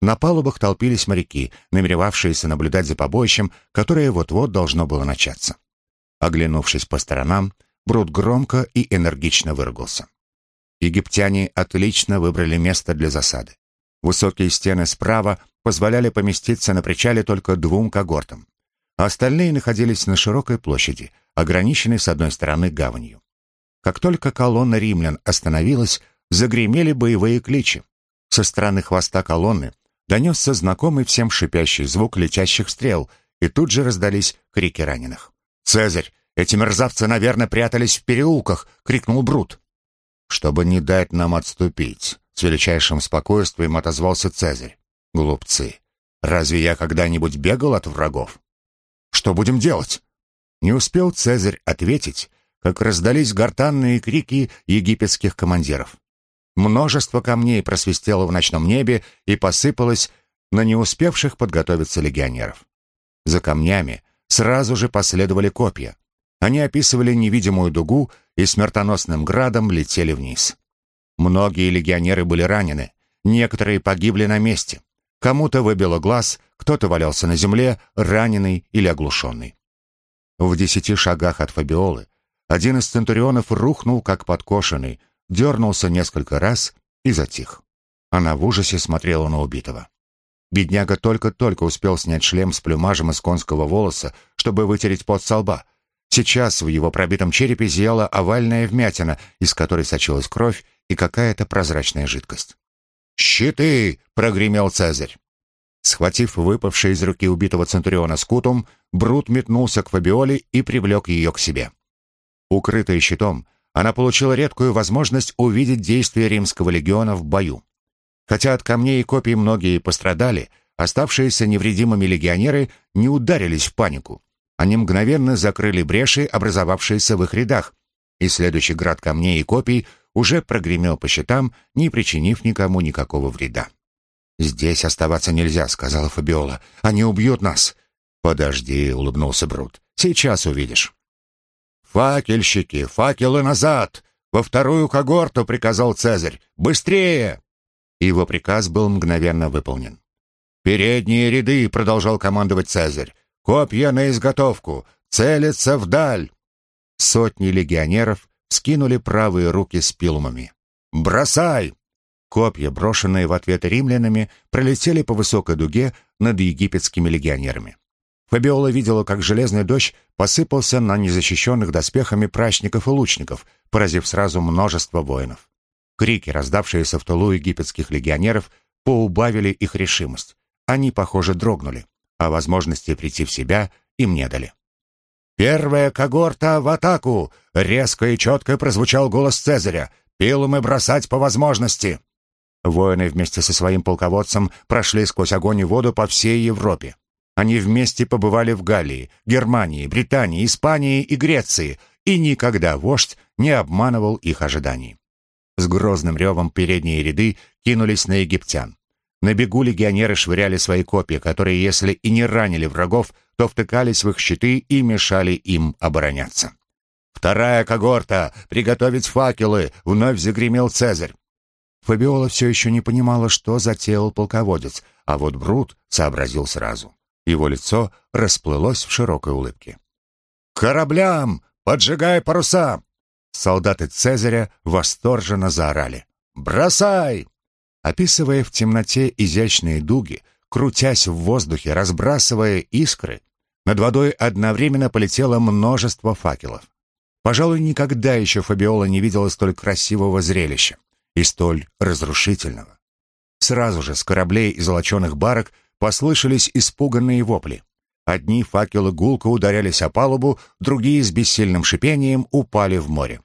На палубах толпились моряки, намеревавшиеся наблюдать за побоищем, которое вот-вот должно было начаться. Оглянувшись по сторонам, Брут громко и энергично выругался. Египтяне отлично выбрали место для засады. Высокие стены справа позволяли поместиться на причале только двум когортам. А остальные находились на широкой площади, ограниченной с одной стороны гаванью. Как только колонна римлян остановилась, загремели боевые кличи. Со стороны хвоста колонны донесся знакомый всем шипящий звук летящих стрел, и тут же раздались крики раненых. «Цезарь! Эти мерзавцы, наверное, прятались в переулках!» — крикнул Брут чтобы не дать нам отступить», — с величайшим спокойствием отозвался Цезарь. «Глупцы! Разве я когда-нибудь бегал от врагов?» «Что будем делать?» Не успел Цезарь ответить, как раздались гортанные крики египетских командиров. Множество камней просвистело в ночном небе и посыпалось на не успевших подготовиться легионеров. За камнями сразу же последовали копья. Они описывали невидимую дугу и смертоносным градом летели вниз. Многие легионеры были ранены, некоторые погибли на месте. Кому-то выбило глаз, кто-то валялся на земле, раненый или оглушенный. В десяти шагах от Фабиолы один из центурионов рухнул, как подкошенный, дернулся несколько раз и затих. Она в ужасе смотрела на убитого. Бедняга только-только успел снять шлем с плюмажем из конского волоса, чтобы вытереть пот со лба — Сейчас в его пробитом черепе зияла овальная вмятина, из которой сочилась кровь и какая-то прозрачная жидкость. «Щиты!» — прогремел Цезарь. Схватив выпавший из руки убитого Центуриона скутум, Брут метнулся к Фабиоле и привлек ее к себе. Укрытая щитом, она получила редкую возможность увидеть действия римского легиона в бою. Хотя от камней и копий многие пострадали, оставшиеся невредимыми легионеры не ударились в панику. Они мгновенно закрыли бреши, образовавшиеся в их рядах, и следующий град камней и копий уже прогремел по щитам, не причинив никому никакого вреда. «Здесь оставаться нельзя», — сказала Фабиола. «Они убьют нас». «Подожди», — улыбнулся Брут. «Сейчас увидишь». «Факельщики, факелы назад! Во вторую когорту!» — приказал Цезарь. «Быстрее!» Его приказ был мгновенно выполнен. «Передние ряды!» — продолжал командовать Цезарь. «Копья на изготовку! Целятся вдаль!» Сотни легионеров скинули правые руки с пилумами. «Бросай!» Копья, брошенные в ответ римлянами, пролетели по высокой дуге над египетскими легионерами. Фабиола видела, как железный дождь посыпался на незащищенных доспехами прачников и лучников, поразив сразу множество воинов. Крики, раздавшиеся в тылу египетских легионеров, поубавили их решимость. Они, похоже, дрогнули, а возможности прийти в себя им не дали. «Первая когорта в атаку!» — резко и четко прозвучал голос Цезаря. «Пилумы бросать по возможности!» Воины вместе со своим полководцем прошли сквозь огонь и воду по всей Европе. Они вместе побывали в Галлии, Германии, Британии, Испании и Греции, и никогда вождь не обманывал их ожиданий. С грозным ревом передние ряды кинулись на египтян. На бегу легионеры швыряли свои копья, которые, если и не ранили врагов, то втыкались в их щиты и мешали им обороняться. «Вторая когорта! Приготовить факелы!» — вновь загремел Цезарь. Фабиола все еще не понимала, что затеял полководец, а вот Брут сообразил сразу. Его лицо расплылось в широкой улыбке. «Кораблям! Поджигай паруса!» Солдаты Цезаря восторженно заорали. «Бросай!» Описывая в темноте изящные дуги, крутясь в воздухе, разбрасывая искры, над водой одновременно полетело множество факелов. Пожалуй, никогда еще Фабиола не видела столь красивого зрелища и столь разрушительного. Сразу же с кораблей и золоченых барок послышались испуганные вопли. Одни факелы гулко ударялись о палубу, другие с бессильным шипением упали в море.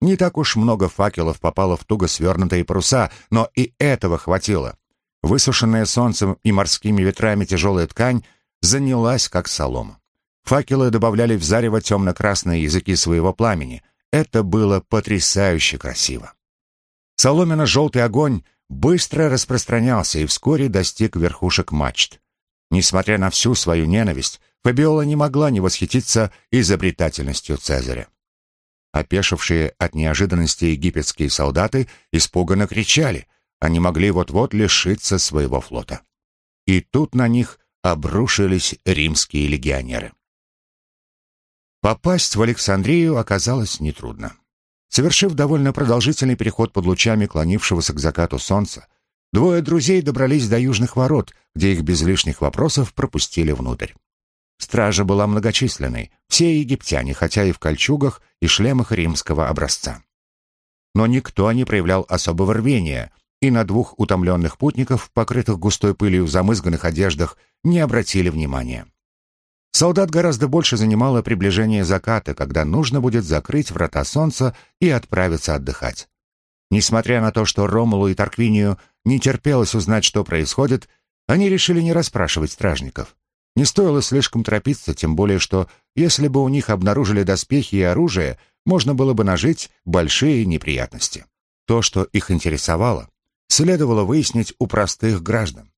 Не так уж много факелов попало в туго свернутые паруса, но и этого хватило. Высушенная солнцем и морскими ветрами тяжелая ткань занялась, как солома. Факелы добавляли в зарево темно-красные языки своего пламени. Это было потрясающе красиво. Соломенно-желтый огонь быстро распространялся и вскоре достиг верхушек мачт. Несмотря на всю свою ненависть, Фабиола не могла не восхититься изобретательностью Цезаря. Опешившие от неожиданности египетские солдаты испуганно кричали, они могли вот-вот лишиться своего флота. И тут на них обрушились римские легионеры. Попасть в Александрию оказалось нетрудно. Совершив довольно продолжительный переход под лучами клонившегося к закату солнца, двое друзей добрались до южных ворот, где их без лишних вопросов пропустили внутрь. Стража была многочисленной, все египтяне, хотя и в кольчугах и шлемах римского образца. Но никто не проявлял особого рвения, и на двух утомленных путников, покрытых густой пылью в замызганных одеждах, не обратили внимания. Солдат гораздо больше занимало приближение заката, когда нужно будет закрыть врата солнца и отправиться отдыхать. Несмотря на то, что Ромулу и Тарквинию не терпелось узнать, что происходит, они решили не расспрашивать стражников. Не стоило слишком торопиться, тем более что, если бы у них обнаружили доспехи и оружие, можно было бы нажить большие неприятности. То, что их интересовало, следовало выяснить у простых граждан.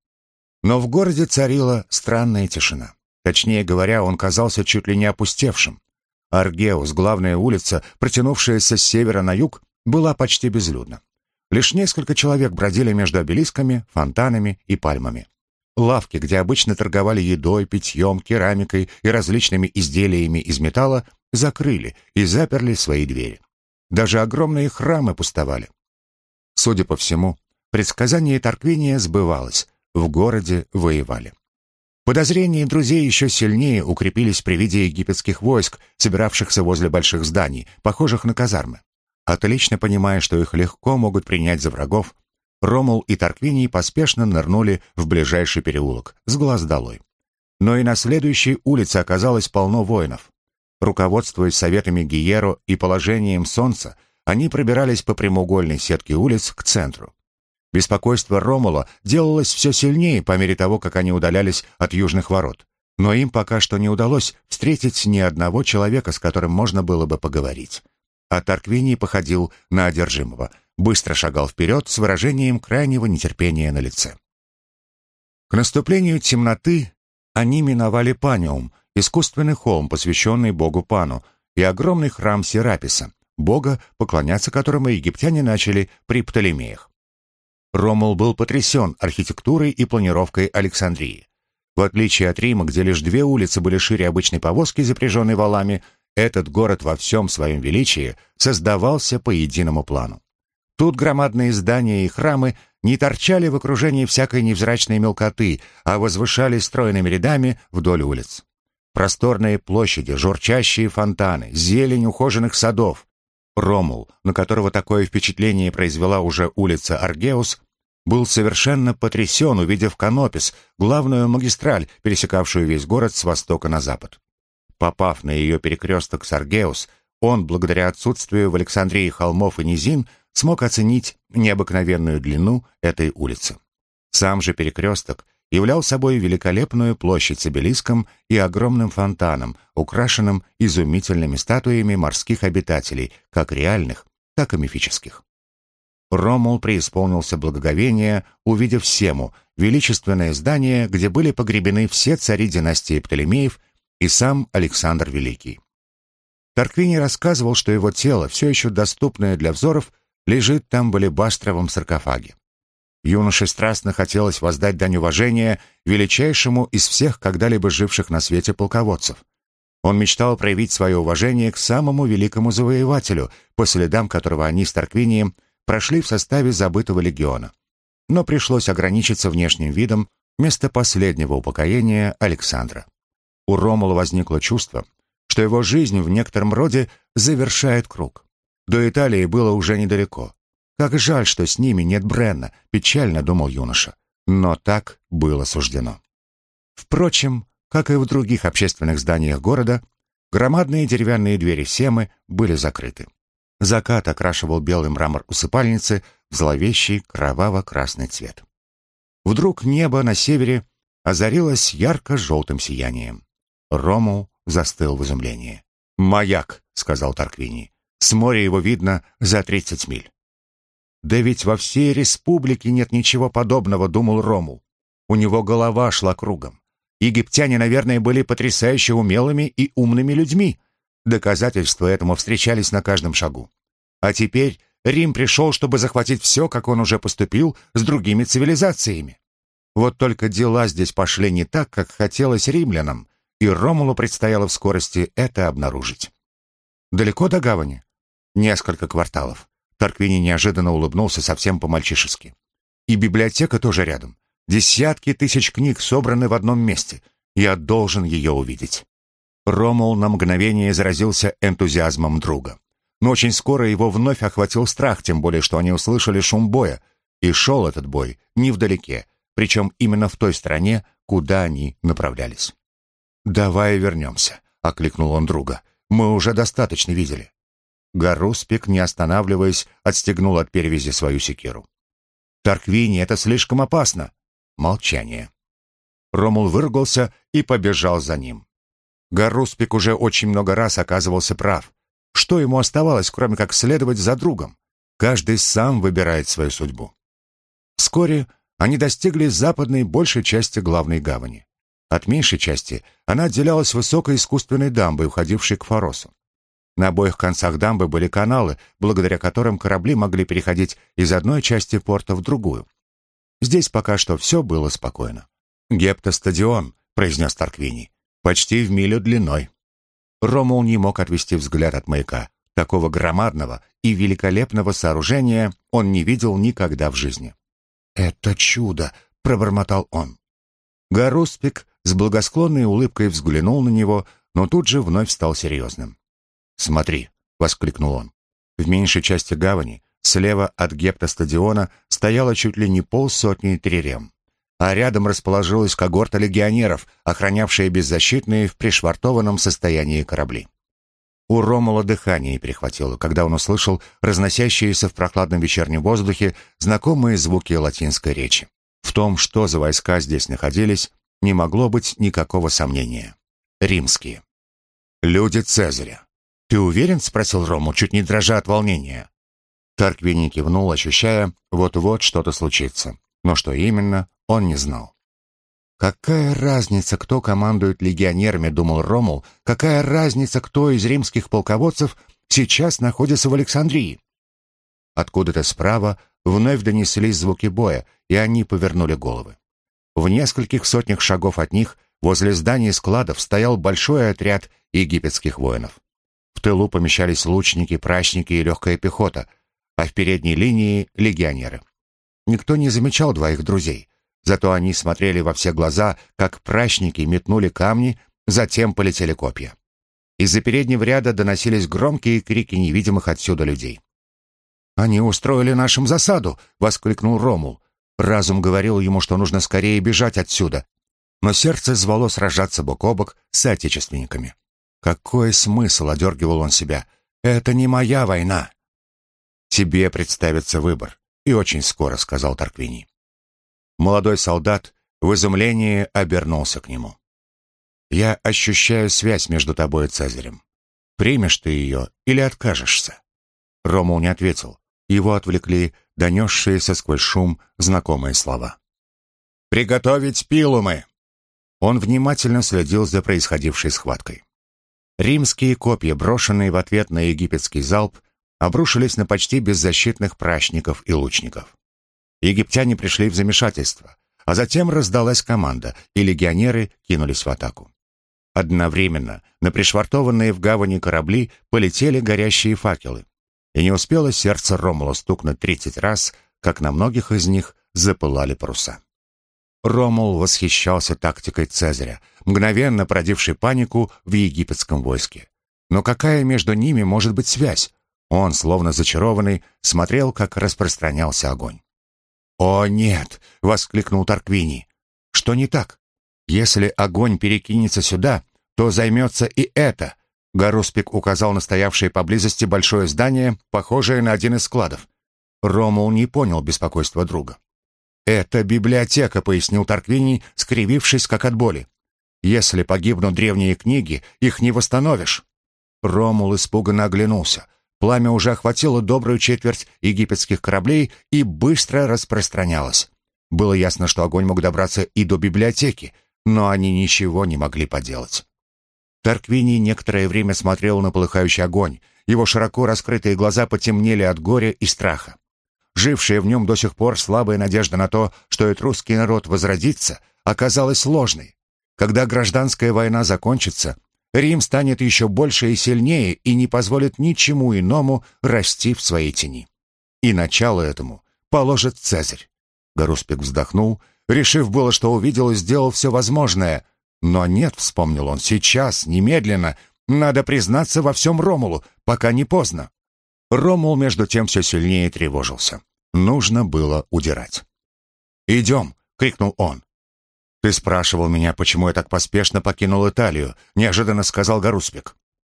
Но в городе царила странная тишина. Точнее говоря, он казался чуть ли не опустевшим. Аргеус, главная улица, протянувшаяся с севера на юг, была почти безлюдна. Лишь несколько человек бродили между обелисками, фонтанами и пальмами. Лавки, где обычно торговали едой, питьем, керамикой и различными изделиями из металла, закрыли и заперли свои двери. Даже огромные храмы пустовали. Судя по всему, Предсказание Тарквиния сбывалось. В городе воевали. Подозрения друзей еще сильнее укрепились при виде египетских войск, собиравшихся возле больших зданий, похожих на казармы. Отлично понимая, что их легко могут принять за врагов, Ромул и Тарквиний поспешно нырнули в ближайший переулок, с глаз долой. Но и на следующей улице оказалось полно воинов. Руководствуясь советами Гиеро и положением солнца, они пробирались по прямоугольной сетке улиц к центру. Беспокойство Ромула делалось все сильнее по мере того, как они удалялись от южных ворот. Но им пока что не удалось встретить ни одного человека, с которым можно было бы поговорить. А Тарквиний походил на одержимого, быстро шагал вперед с выражением крайнего нетерпения на лице. К наступлению темноты они миновали Паниум, искусственный холм, посвященный богу Пану, и огромный храм Сераписа, бога, поклоняться которому египтяне начали при Птолемеях. Ромул был потрясен архитектурой и планировкой Александрии. В отличие от Рима, где лишь две улицы были шире обычной повозки, запряженной валами, этот город во всем своем величии создавался по единому плану. Тут громадные здания и храмы не торчали в окружении всякой невзрачной мелкоты, а возвышались стройными рядами вдоль улиц. Просторные площади, журчащие фонтаны, зелень ухоженных садов. Ромул, на которого такое впечатление произвела уже улица Аргеус, был совершенно потрясен, увидев Канопис, главную магистраль, пересекавшую весь город с востока на запад. Попав на ее перекресток с Аргеус, он, благодаря отсутствию в Александрии холмов и низин, смог оценить необыкновенную длину этой улицы. Сам же перекресток являл собой великолепную площадь с обелиском и огромным фонтаном, украшенным изумительными статуями морских обитателей, как реальных, так и мифических. Ромул преисполнился благоговения, увидев Сему, величественное здание, где были погребены все цари династии Птолемеев и сам Александр Великий. Тарквини рассказывал, что его тело, все еще доступное для взоров, лежит там в алебастровом саркофаге. Юноше страстно хотелось воздать дань уважения величайшему из всех когда-либо живших на свете полководцев. Он мечтал проявить свое уважение к самому великому завоевателю, по следам которого они с Тарквинием прошли в составе забытого легиона. Но пришлось ограничиться внешним видом вместо последнего упокоения Александра. У Ромула возникло чувство, что его жизнь в некотором роде завершает круг. До Италии было уже недалеко. Как жаль, что с ними нет Бренна, печально думал юноша. Но так было суждено. Впрочем, как и в других общественных зданиях города, громадные деревянные двери Семы были закрыты. Закат окрашивал белый мрамор усыпальницы в зловещий кроваво-красный цвет. Вдруг небо на севере озарилось ярко-желтым сиянием. Рому застыл в изумлении. «Маяк», — сказал Тарквини. «С моря его видно за тридцать миль». «Да ведь во всей республике нет ничего подобного», — думал Рому. У него голова шла кругом. Египтяне, наверное, были потрясающе умелыми и умными людьми, Доказательства этому встречались на каждом шагу. А теперь Рим пришел, чтобы захватить все, как он уже поступил с другими цивилизациями. Вот только дела здесь пошли не так, как хотелось римлянам, и Ромулу предстояло в скорости это обнаружить. Далеко до гавани? Несколько кварталов. Тарквини неожиданно улыбнулся совсем по-мальчишески. И библиотека тоже рядом. Десятки тысяч книг собраны в одном месте. Я должен ее увидеть. Ромул на мгновение заразился энтузиазмом друга. Но очень скоро его вновь охватил страх, тем более что они услышали шум боя. И шел этот бой не вдалеке, причем именно в той стороне, куда они направлялись. «Давай вернемся», — окликнул он друга. «Мы уже достаточно видели». Гаруспик, не останавливаясь, отстегнул от перевязи свою секиру. «Тарквини, это слишком опасно!» Молчание. Ромул выругался и побежал за ним. Гаруспик уже очень много раз оказывался прав. Что ему оставалось, кроме как следовать за другом? Каждый сам выбирает свою судьбу. Вскоре они достигли западной большей части главной гавани. От меньшей части она отделялась высокой искусственной дамбой, уходившей к Форосу. На обоих концах дамбы были каналы, благодаря которым корабли могли переходить из одной части порта в другую. Здесь пока что все было спокойно. «Гептостадион», — произнес Тарквини почти в милю длиной. Ромул не мог отвести взгляд от маяка. Такого громадного и великолепного сооружения он не видел никогда в жизни. «Это чудо!» — пробормотал он. Гаруспик с благосклонной улыбкой взглянул на него, но тут же вновь стал серьезным. «Смотри!» — воскликнул он. В меньшей части гавани, Слева от гепта стадиона стояло чуть ли не полсотни трирем, а рядом расположилась когорта легионеров, охранявшая беззащитные в пришвартованном состоянии корабли. У Ромула дыхание перехватило, когда он услышал разносящиеся в прохладном вечернем воздухе знакомые звуки латинской речи. В том, что за войска здесь находились, не могло быть никакого сомнения. Римские. Люди Цезаря. «Ты уверен?» — спросил Рому, чуть не дрожа от волнения. Тарквини кивнул, ощущая, вот-вот что-то случится. Но что именно, он не знал. «Какая разница, кто командует легионерами?» — думал Ромул. «Какая разница, кто из римских полководцев сейчас находится в Александрии?» Откуда-то справа вновь донеслись звуки боя, и они повернули головы. В нескольких сотнях шагов от них, возле зданий складов, стоял большой отряд египетских воинов. В тылу помещались лучники, прачники и легкая пехота, а в передней линии — легионеры. Никто не замечал двоих друзей — Зато они смотрели во все глаза, как прачники метнули камни, затем полетели копья. Из-за переднего ряда доносились громкие крики невидимых отсюда людей. «Они устроили нашим засаду!» — воскликнул Ромул. Разум говорил ему, что нужно скорее бежать отсюда, но сердце звало сражаться бок о бок с отечественниками. «Какой смысл?» — одергивал он себя. «Это не моя война!» «Тебе представится выбор, и очень скоро», — сказал Тарквини. Молодой солдат в изумлении обернулся к нему. «Я ощущаю связь между тобой и Цезарем. Примешь ты ее или откажешься?» Ромул не ответил. Его отвлекли донесшиеся сквозь шум знакомые слова. «Приготовить пилумы!» Он внимательно следил за происходившей схваткой. Римские копья, брошенные в ответ на египетский залп, обрушились на почти беззащитных прачников и лучников. Египтяне пришли в замешательство, а затем раздалась команда, и легионеры кинулись в атаку. Одновременно на пришвартованные в гавани корабли полетели горящие факелы, и не успело сердце Ромула стукнуть тридцать раз, как на многих из них запылали паруса. Ромул восхищался тактикой Цезаря, мгновенно породившей панику в египетском войске. Но какая между ними может быть связь? Он, словно зачарованный, смотрел, как распространялся огонь. «О, нет!» — воскликнул Тарквини. «Что не так? Если огонь перекинется сюда, то займется и это!» Гаруспик указал на стоявшее поблизости большое здание, похожее на один из складов. Ромул не понял беспокойства друга. «Это библиотека», — пояснил Тарквини, скривившись как от боли. «Если погибнут древние книги, их не восстановишь». Ромул испуганно оглянулся. Пламя уже охватило добрую четверть египетских кораблей и быстро распространялось. Было ясно, что огонь мог добраться и до библиотеки, но они ничего не могли поделать. Тарквини некоторое время смотрел на полыхающий огонь. Его широко раскрытые глаза потемнели от горя и страха. Жившая в нем до сих пор слабая надежда на то, что этрусский народ возродится, оказалась ложной. Когда гражданская война закончится, Рим станет еще больше и сильнее и не позволит ничему иному расти в своей тени. И начало этому положит Цезарь. Гаруспик вздохнул, решив было, что увидел и сделал все возможное. Но нет, вспомнил он, сейчас, немедленно, надо признаться во всем Ромулу, пока не поздно. Ромул между тем все сильнее тревожился. Нужно было удирать. «Идем!» — крикнул он. «Ты спрашивал меня, почему я так поспешно покинул Италию», — неожиданно сказал Гаруспик.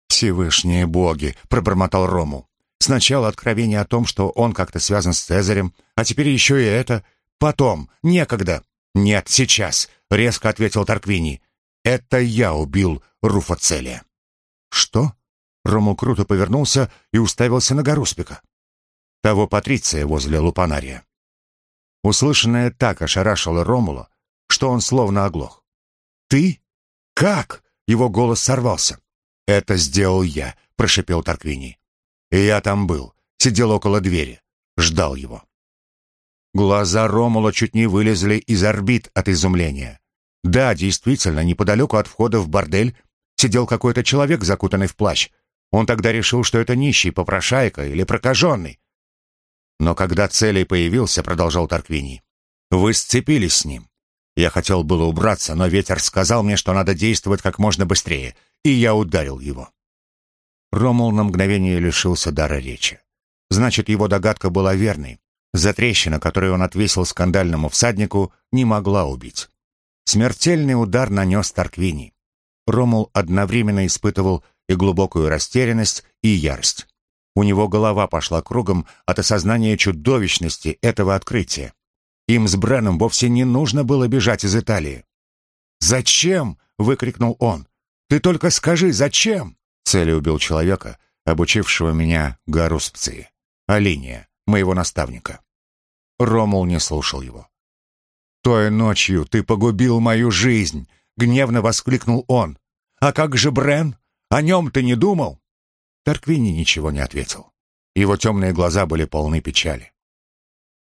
«Всевышние боги», — пробормотал Рому. «Сначала откровение о том, что он как-то связан с Цезарем, а теперь еще и это. Потом, некогда». «Нет, сейчас», — резко ответил Тарквини. «Это я убил Руфацелия». «Что?» Рому круто повернулся и уставился на Гаруспика. Того Патриция возле Лупанария. Услышанное так ошарашило Ромула, что он словно оглох. «Ты? Как?» — его голос сорвался. «Это сделал я», — прошипел Тарквини. «И я там был, сидел около двери, ждал его». Глаза Ромула чуть не вылезли из орбит от изумления. Да, действительно, неподалеку от входа в бордель сидел какой-то человек, закутанный в плащ. Он тогда решил, что это нищий, попрошайка или прокаженный. Но когда целей появился, продолжал Тарквини, вы сцепились с ним. Я хотел было убраться, но ветер сказал мне, что надо действовать как можно быстрее, и я ударил его. Ромул на мгновение лишился дара речи. Значит, его догадка была верной. Затрещина, которую он отвесил скандальному всаднику, не могла убить. Смертельный удар нанес Тарквини. Ромул одновременно испытывал и глубокую растерянность, и ярость. У него голова пошла кругом от осознания чудовищности этого открытия. Им с Бреном вовсе не нужно было бежать из Италии. «Зачем?» — выкрикнул он. «Ты только скажи, зачем?» Цели убил человека, обучившего меня Гаруспции. Алиния, моего наставника. Ромул не слушал его. «Той ночью ты погубил мою жизнь!» — гневно воскликнул он. «А как же Брен? О нем ты не думал?» Тарквини ничего не ответил. Его темные глаза были полны печали.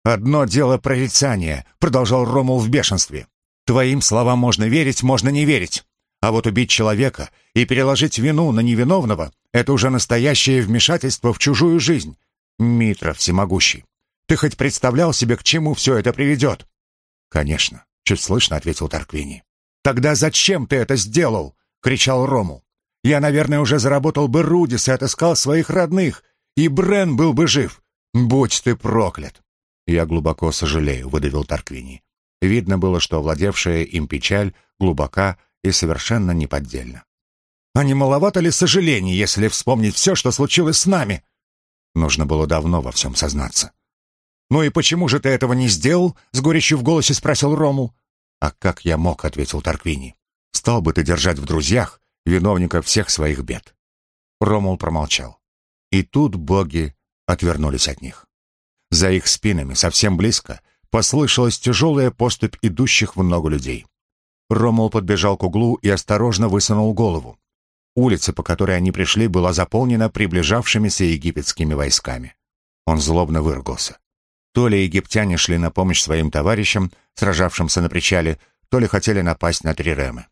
«Одно дело прорицание», — продолжал Ромул в бешенстве. «Твоим словам можно верить, можно не верить. А вот убить человека и переложить вину на невиновного — это уже настоящее вмешательство в чужую жизнь. Митра всемогущий, ты хоть представлял себе, к чему все это приведет?» «Конечно», — чуть слышно ответил Тарквини. «Тогда зачем ты это сделал?» — кричал Рому. «Я, наверное, уже заработал бы Рудис и отыскал своих родных, и Брен был бы жив. Будь ты проклят!» «Я глубоко сожалею», — выдавил Тарквини. Видно было, что овладевшая им печаль глубока и совершенно неподдельна. «А не маловато ли сожалений, если вспомнить все, что случилось с нами?» Нужно было давно во всем сознаться. «Ну и почему же ты этого не сделал?» — с горечью в голосе спросил Рому. «А как я мог?» — ответил Тарквини. «Стал бы ты держать в друзьях виновника всех своих бед». Ромул промолчал. И тут боги отвернулись от них. За их спинами, совсем близко, послышалась тяжелая поступь идущих в много людей. Ромул подбежал к углу и осторожно высунул голову. Улица, по которой они пришли, была заполнена приближавшимися египетскими войсками. Он злобно выругался. То ли египтяне шли на помощь своим товарищам, сражавшимся на причале, то ли хотели напасть на Триремы.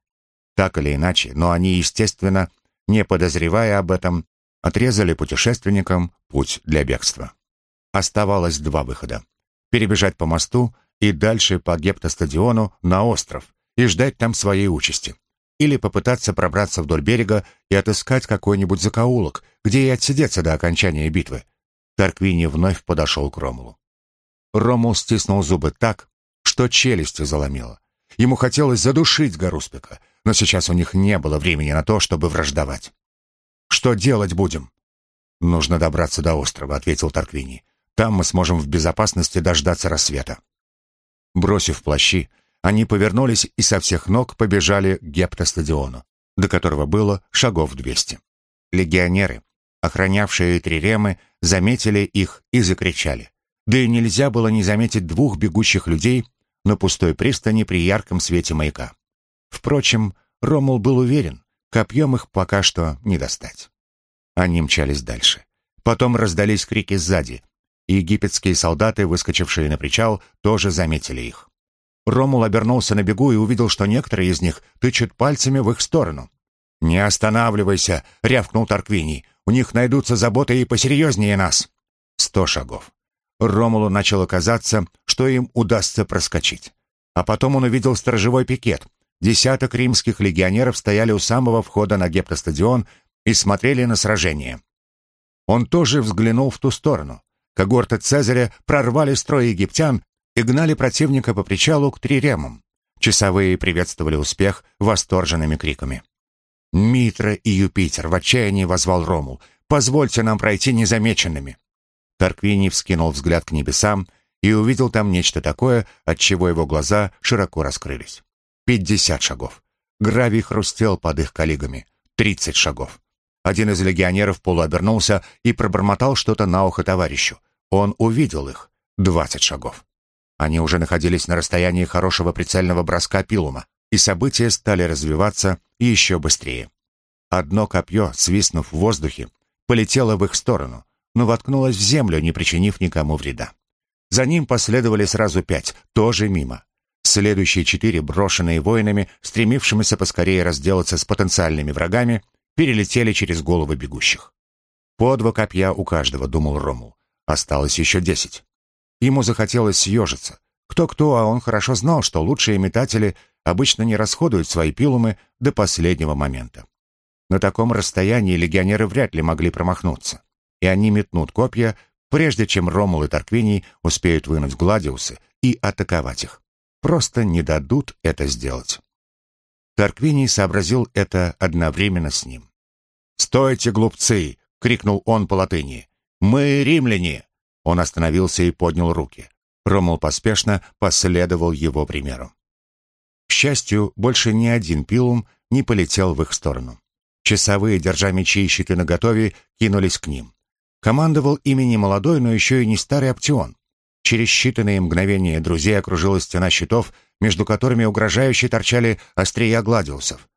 Так или иначе, но они, естественно, не подозревая об этом, отрезали путешественникам путь для бегства. Оставалось два выхода. Перебежать по мосту и дальше по гептостадиону на остров и ждать там своей участи. Или попытаться пробраться вдоль берега и отыскать какой-нибудь закоулок, где и отсидеться до окончания битвы. Тарквини вновь подошел к Ромулу. Ромул стиснул зубы так, что челюсти заломило. Ему хотелось задушить Гаруспика, но сейчас у них не было времени на то, чтобы враждовать. «Что делать будем?» «Нужно добраться до острова», — ответил Тарквини. «Там мы сможем в безопасности дождаться рассвета». Бросив плащи, они повернулись и со всех ног побежали к гептостадиону, до которого было шагов двести. Легионеры, охранявшие триремы, заметили их и закричали. Да и нельзя было не заметить двух бегущих людей на пустой пристани при ярком свете маяка. Впрочем, Ромул был уверен, копьем их пока что не достать. Они мчались дальше. Потом раздались крики сзади. Египетские солдаты, выскочившие на причал, тоже заметили их. Ромул обернулся на бегу и увидел, что некоторые из них тычут пальцами в их сторону. «Не останавливайся!» — рявкнул Тарквини. «У них найдутся заботы и посерьезнее нас!» Сто шагов. Ромулу начало казаться, что им удастся проскочить. А потом он увидел сторожевой пикет. Десяток римских легионеров стояли у самого входа на гептостадион и смотрели на сражение. Он тоже взглянул в ту сторону. Когорты Цезаря прорвали строй египтян и гнали противника по причалу к Триремам. Часовые приветствовали успех восторженными криками. «Митра и Юпитер!» — в отчаянии возвал Ромул. «Позвольте нам пройти незамеченными!» Тарквини вскинул взгляд к небесам и увидел там нечто такое, от чего его глаза широко раскрылись. Пятьдесят шагов. Гравий хрустел под их коллегами. Тридцать шагов. Один из легионеров полуобернулся и пробормотал что-то на ухо товарищу. Он увидел их. Двадцать шагов. Они уже находились на расстоянии хорошего прицельного броска пилума, и события стали развиваться еще быстрее. Одно копье, свистнув в воздухе, полетело в их сторону, но воткнулась в землю, не причинив никому вреда. За ним последовали сразу пять, тоже мимо. Следующие четыре, брошенные воинами, стремившимися поскорее разделаться с потенциальными врагами, перелетели через головы бегущих. По два копья у каждого, думал Ромул. Осталось еще десять. Ему захотелось съежиться. Кто-кто, а он хорошо знал, что лучшие метатели обычно не расходуют свои пилумы до последнего момента. На таком расстоянии легионеры вряд ли могли промахнуться и они метнут копья прежде чем Ромул и Тарквиний успеют вынуть Гладиусы и атаковать их. Просто не дадут это сделать. Тарквиний сообразил это одновременно с ним. «Стойте, глупцы!» — крикнул он по латыни. «Мы римляне!» Он остановился и поднял руки. Ромул поспешно последовал его примеру. К счастью, больше ни один пилум не полетел в их сторону. Часовые, держа мечи и щиты наготове, кинулись к ним. Командовал ими не молодой, но еще и не старый Аптеон. Через считанные мгновения друзей окружила стена щитов, между которыми угрожающе торчали острия гладиусов.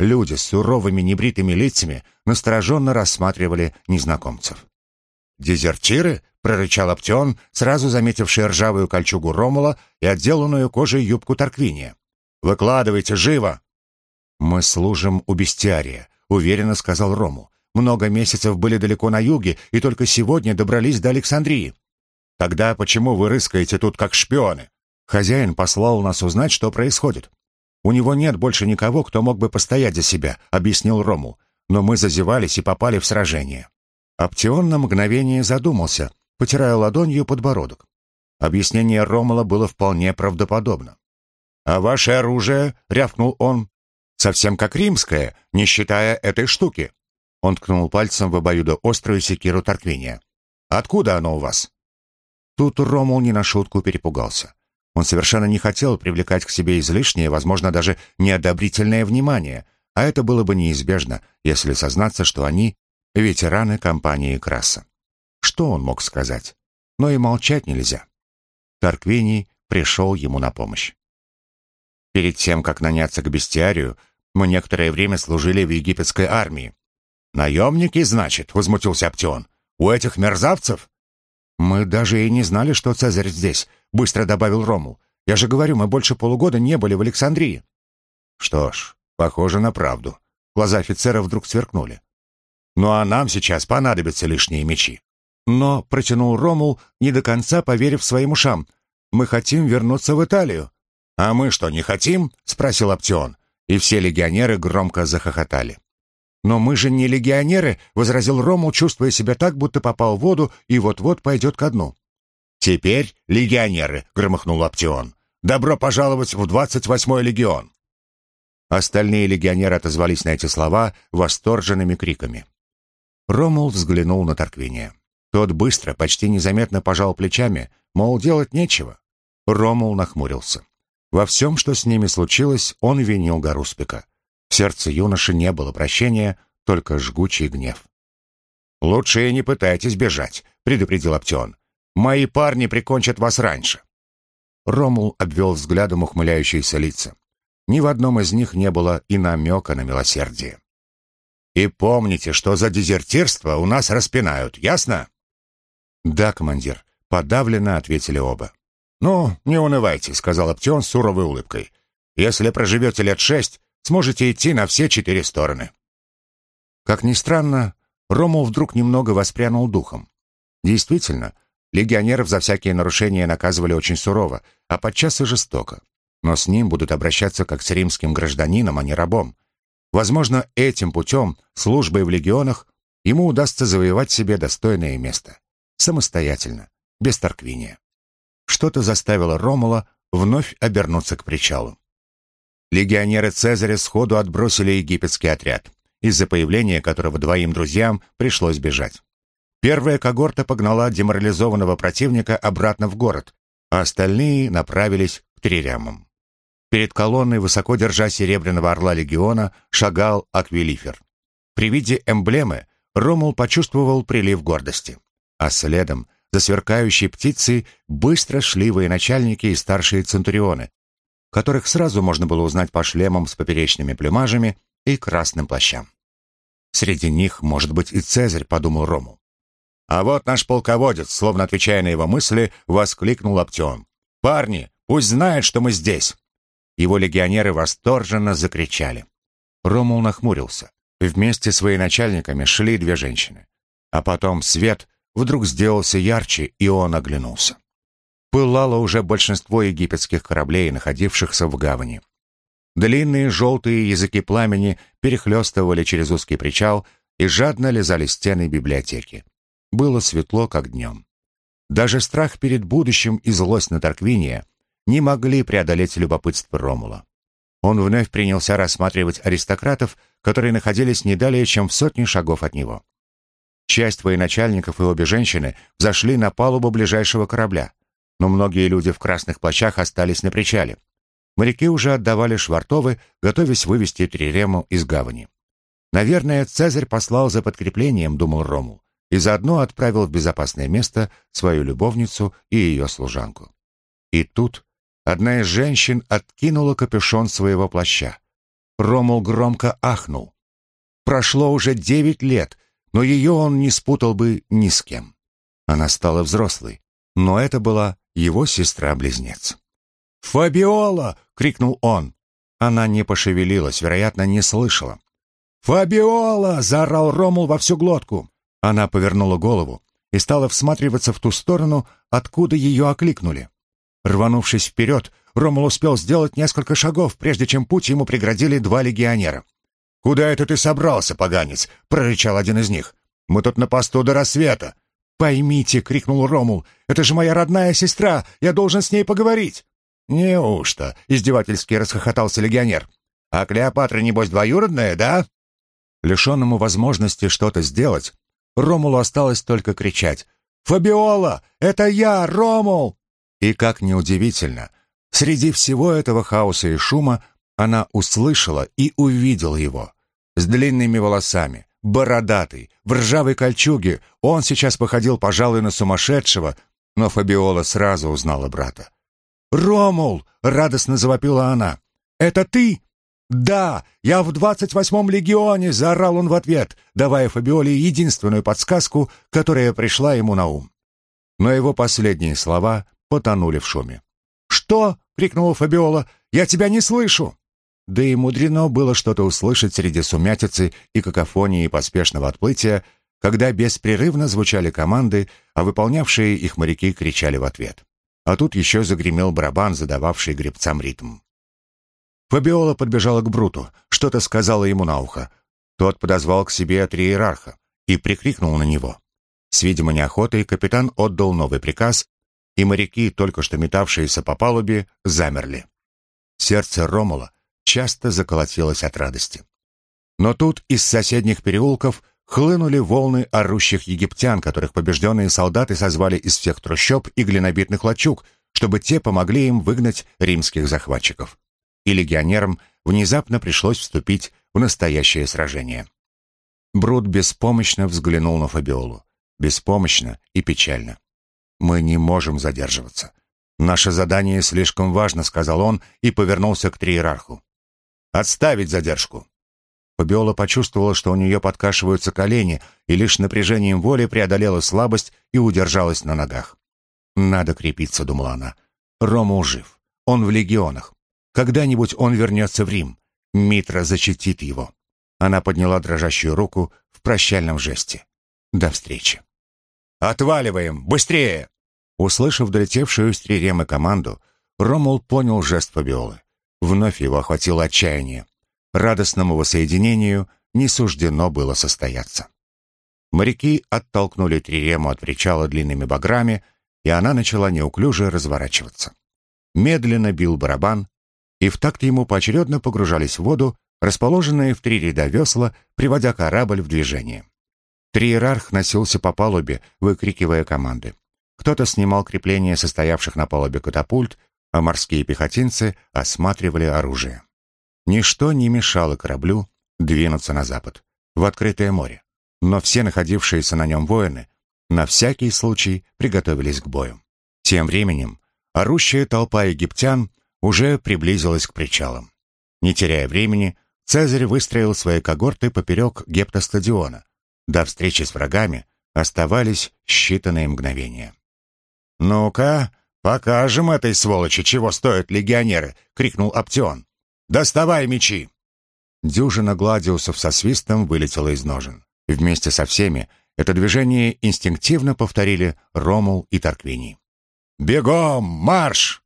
Люди с суровыми небритыми лицами настороженно рассматривали незнакомцев. «Дезертиры?» — прорычал Аптеон, сразу заметивший ржавую кольчугу Ромула и отделанную кожей юбку Тарквиния. «Выкладывайте, живо!» «Мы служим у бестиария», — уверенно сказал Рому. «Много месяцев были далеко на юге, и только сегодня добрались до Александрии». «Тогда почему вы рыскаете тут, как шпионы?» «Хозяин послал нас узнать, что происходит. У него нет больше никого, кто мог бы постоять за себя», — объяснил Рому. «Но мы зазевались и попали в сражение». Аптеон на мгновение задумался, потирая ладонью подбородок. Объяснение Ромала было вполне правдоподобно. «А ваше оружие?» — рявкнул он. «Совсем как римское, не считая этой штуки». Он ткнул пальцем в обоюдоострую секиру Тарквиния. «Откуда оно у вас?» Тут Ромул не на шутку перепугался. Он совершенно не хотел привлекать к себе излишнее, возможно, даже неодобрительное внимание, а это было бы неизбежно, если сознаться, что они — ветераны компании Краса. Что он мог сказать? Но и молчать нельзя. Тарквиний пришел ему на помощь. Перед тем, как наняться к бестиарию, мы некоторое время служили в египетской армии. «Наемники, значит?» — возмутился Аптеон. «У этих мерзавцев?» «Мы даже и не знали, что Цезарь здесь», — быстро добавил Ромул. «Я же говорю, мы больше полугода не были в Александрии». «Что ж, похоже на правду». Глаза офицера вдруг сверкнули. «Ну а нам сейчас понадобятся лишние мечи». «Но», — протянул Ромул, не до конца поверив своим ушам, «мы хотим вернуться в Италию». «А мы что, не хотим?» — спросил Аптеон, и все легионеры громко захохотали. «Но мы же не легионеры», — возразил Ромул, чувствуя себя так, будто попал в воду и вот-вот пойдет ко дну. «Теперь легионеры», — громыхнул Аптеон. «Добро пожаловать в двадцать восьмой легион». Остальные легионеры отозвались на эти слова восторженными криками. Ромул взглянул на Торквиния. Тот быстро, почти незаметно пожал плечами, мол, делать нечего. Ромул нахмурился. Во всем, что с ними случилось, он винил Гаруспика. В сердце юноши не было прощения, только жгучий гнев. «Лучше и не пытайтесь бежать», — предупредил Аптеон. «Мои парни прикончат вас раньше». Ромул обвел взглядом ухмыляющиеся лица. Ни в одном из них не было и намека на милосердие. «И помните, что за дезертирство у нас распинают, ясно?» «Да, командир», — подавленно ответили оба. «Ну, не унывайте», — сказал Аптеон с суровой улыбкой. «Если проживете лет шесть, сможете идти на все четыре стороны». Как ни странно, Ромул вдруг немного воспрянул духом. Действительно, легионеров за всякие нарушения наказывали очень сурово, а подчас и жестоко. Но с ним будут обращаться как с римским гражданином, а не рабом. Возможно, этим путем, службой в легионах, ему удастся завоевать себе достойное место. Самостоятельно, без торквиния что-то заставило Ромула вновь обернуться к причалу. Легионеры Цезаря сходу отбросили египетский отряд, из-за появления которого двоим друзьям пришлось бежать. Первая когорта погнала деморализованного противника обратно в город, а остальные направились к Трирямам. Перед колонной, высоко держа серебряного орла легиона, шагал Аквилифер. При виде эмблемы Ромул почувствовал прилив гордости, а следом за сверкающей птицей быстро шли военачальники и старшие центурионы, которых сразу можно было узнать по шлемам с поперечными плюмажами и красным плащам. Среди них может быть и Цезарь, подумал Рому. А вот наш полководец, словно отвечая на его мысли, воскликнул Аптеон. «Парни, пусть знает, что мы здесь!» Его легионеры восторженно закричали. Ромул нахмурился. Вместе с военачальниками шли две женщины. А потом свет вдруг сделался ярче, и он оглянулся. Пылало уже большинство египетских кораблей, находившихся в гавани. Длинные желтые языки пламени перехлестывали через узкий причал и жадно лизали стены библиотеки. Было светло, как днем. Даже страх перед будущим и злость на Тарквиния не могли преодолеть любопытство Ромула. Он вновь принялся рассматривать аристократов, которые находились не далее, чем в сотне шагов от него. Часть военачальников и обе женщины взошли на палубу ближайшего корабля, но многие люди в красных плащах остались на причале. Моряки уже отдавали швартовы, готовясь вывести Трирему из гавани. Наверное, Цезарь послал за подкреплением, думал Ромул, и заодно отправил в безопасное место свою любовницу и ее служанку. И тут одна из женщин откинула капюшон своего плаща. Ромул громко ахнул. Прошло уже девять лет, но ее он не спутал бы ни с кем. Она стала взрослой, но это была его сестра-близнец. «Фабиола!» — крикнул он. Она не пошевелилась, вероятно, не слышала. «Фабиола!» — заорал Ромул во всю глотку. Она повернула голову и стала всматриваться в ту сторону, откуда ее окликнули. Рванувшись вперед, Ромул успел сделать несколько шагов, прежде чем путь ему преградили два легионера. «Куда это ты собрался, поганец?» — прорычал один из них. «Мы тут на посту до рассвета». «Поймите!» — крикнул Ромул. «Это же моя родная сестра! Я должен с ней поговорить!» «Неужто?» — издевательски расхохотался легионер. «А Клеопатра, небось, двоюродная, да?» Лишенному возможности что-то сделать, Ромулу осталось только кричать. «Фабиола! Это я, Ромул!» И, как неудивительно, среди всего этого хаоса и шума она услышала и увидела его. С длинными волосами, бородатый, в ржавой кольчуге, он сейчас походил, пожалуй, на сумасшедшего, но Фабиола сразу узнала брата. «Ромул!» — радостно завопила она. «Это ты?» «Да, я в двадцать восьмом легионе!» — заорал он в ответ, давая Фабиоле единственную подсказку, которая пришла ему на ум. Но его последние слова потонули в шуме. «Что?» — крикнула Фабиола. «Я тебя не слышу!» Да и мудрено было что-то услышать среди сумятицы и какофонии поспешного отплытия, когда беспрерывно звучали команды, а выполнявшие их моряки кричали в ответ а тут еще загремел барабан, задававший гребцам ритм. Фабиола подбежала к Бруту, что-то сказала ему на ухо. Тот подозвал к себе триерарха и прикрикнул на него. С видимой неохотой капитан отдал новый приказ, и моряки, только что метавшиеся по палубе, замерли. Сердце Ромула часто заколотилось от радости. Но тут из соседних переулков хлынули волны орущих египтян, которых побежденные солдаты созвали из всех трущоб и глинобитных лачуг, чтобы те помогли им выгнать римских захватчиков. И легионерам внезапно пришлось вступить в настоящее сражение. Брут беспомощно взглянул на Фабиолу. Беспомощно и печально. «Мы не можем задерживаться. Наше задание слишком важно», — сказал он и повернулся к триерарху. «Отставить задержку. Фабиола почувствовала, что у нее подкашиваются колени, и лишь напряжением воли преодолела слабость и удержалась на ногах. «Надо крепиться», — думала она. «Рома жив. Он в легионах. Когда-нибудь он вернется в Рим. Митра защитит его». Она подняла дрожащую руку в прощальном жесте. «До встречи». «Отваливаем! Быстрее!» Услышав долетевшую с Триремы команду, Ромул понял жест Фабиолы. Вновь его охватило отчаяние радостному воссоединению не суждено было состояться. Моряки оттолкнули Трирему от причала длинными баграми, и она начала неуклюже разворачиваться. Медленно бил барабан, и в такт ему поочередно погружались в воду, расположенные в три ряда весла, приводя корабль в движение. Триерарх носился по палубе, выкрикивая команды. Кто-то снимал крепления состоявших на палубе катапульт, а морские пехотинцы осматривали оружие. Ничто не мешало кораблю двинуться на запад, в открытое море, но все находившиеся на нем воины на всякий случай приготовились к бою. Тем временем орущая толпа египтян уже приблизилась к причалам. Не теряя времени, Цезарь выстроил свои когорты поперек гептостадиона. До встречи с врагами оставались считанные мгновения. «Ну-ка, покажем этой сволочи, чего стоят легионеры!» — крикнул Аптеон. «Доставай мечи!» Дюжина гладиусов со свистом вылетела из ножен. Вместе со всеми это движение инстинктивно повторили Ромул и Тарквини. «Бегом! Марш!»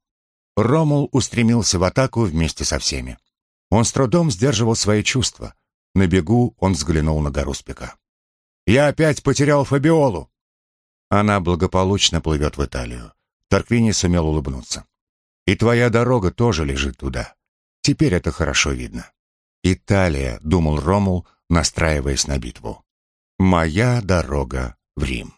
Ромул устремился в атаку вместе со всеми. Он с трудом сдерживал свои чувства. На бегу он взглянул на Гаруспика. «Я опять потерял Фабиолу!» Она благополучно плывет в Италию. Тарквини сумел улыбнуться. И твоя дорога тоже лежит туда. Теперь это хорошо видно. Италия, думал Ромул, настраиваясь на битву. Моя дорога в Рим.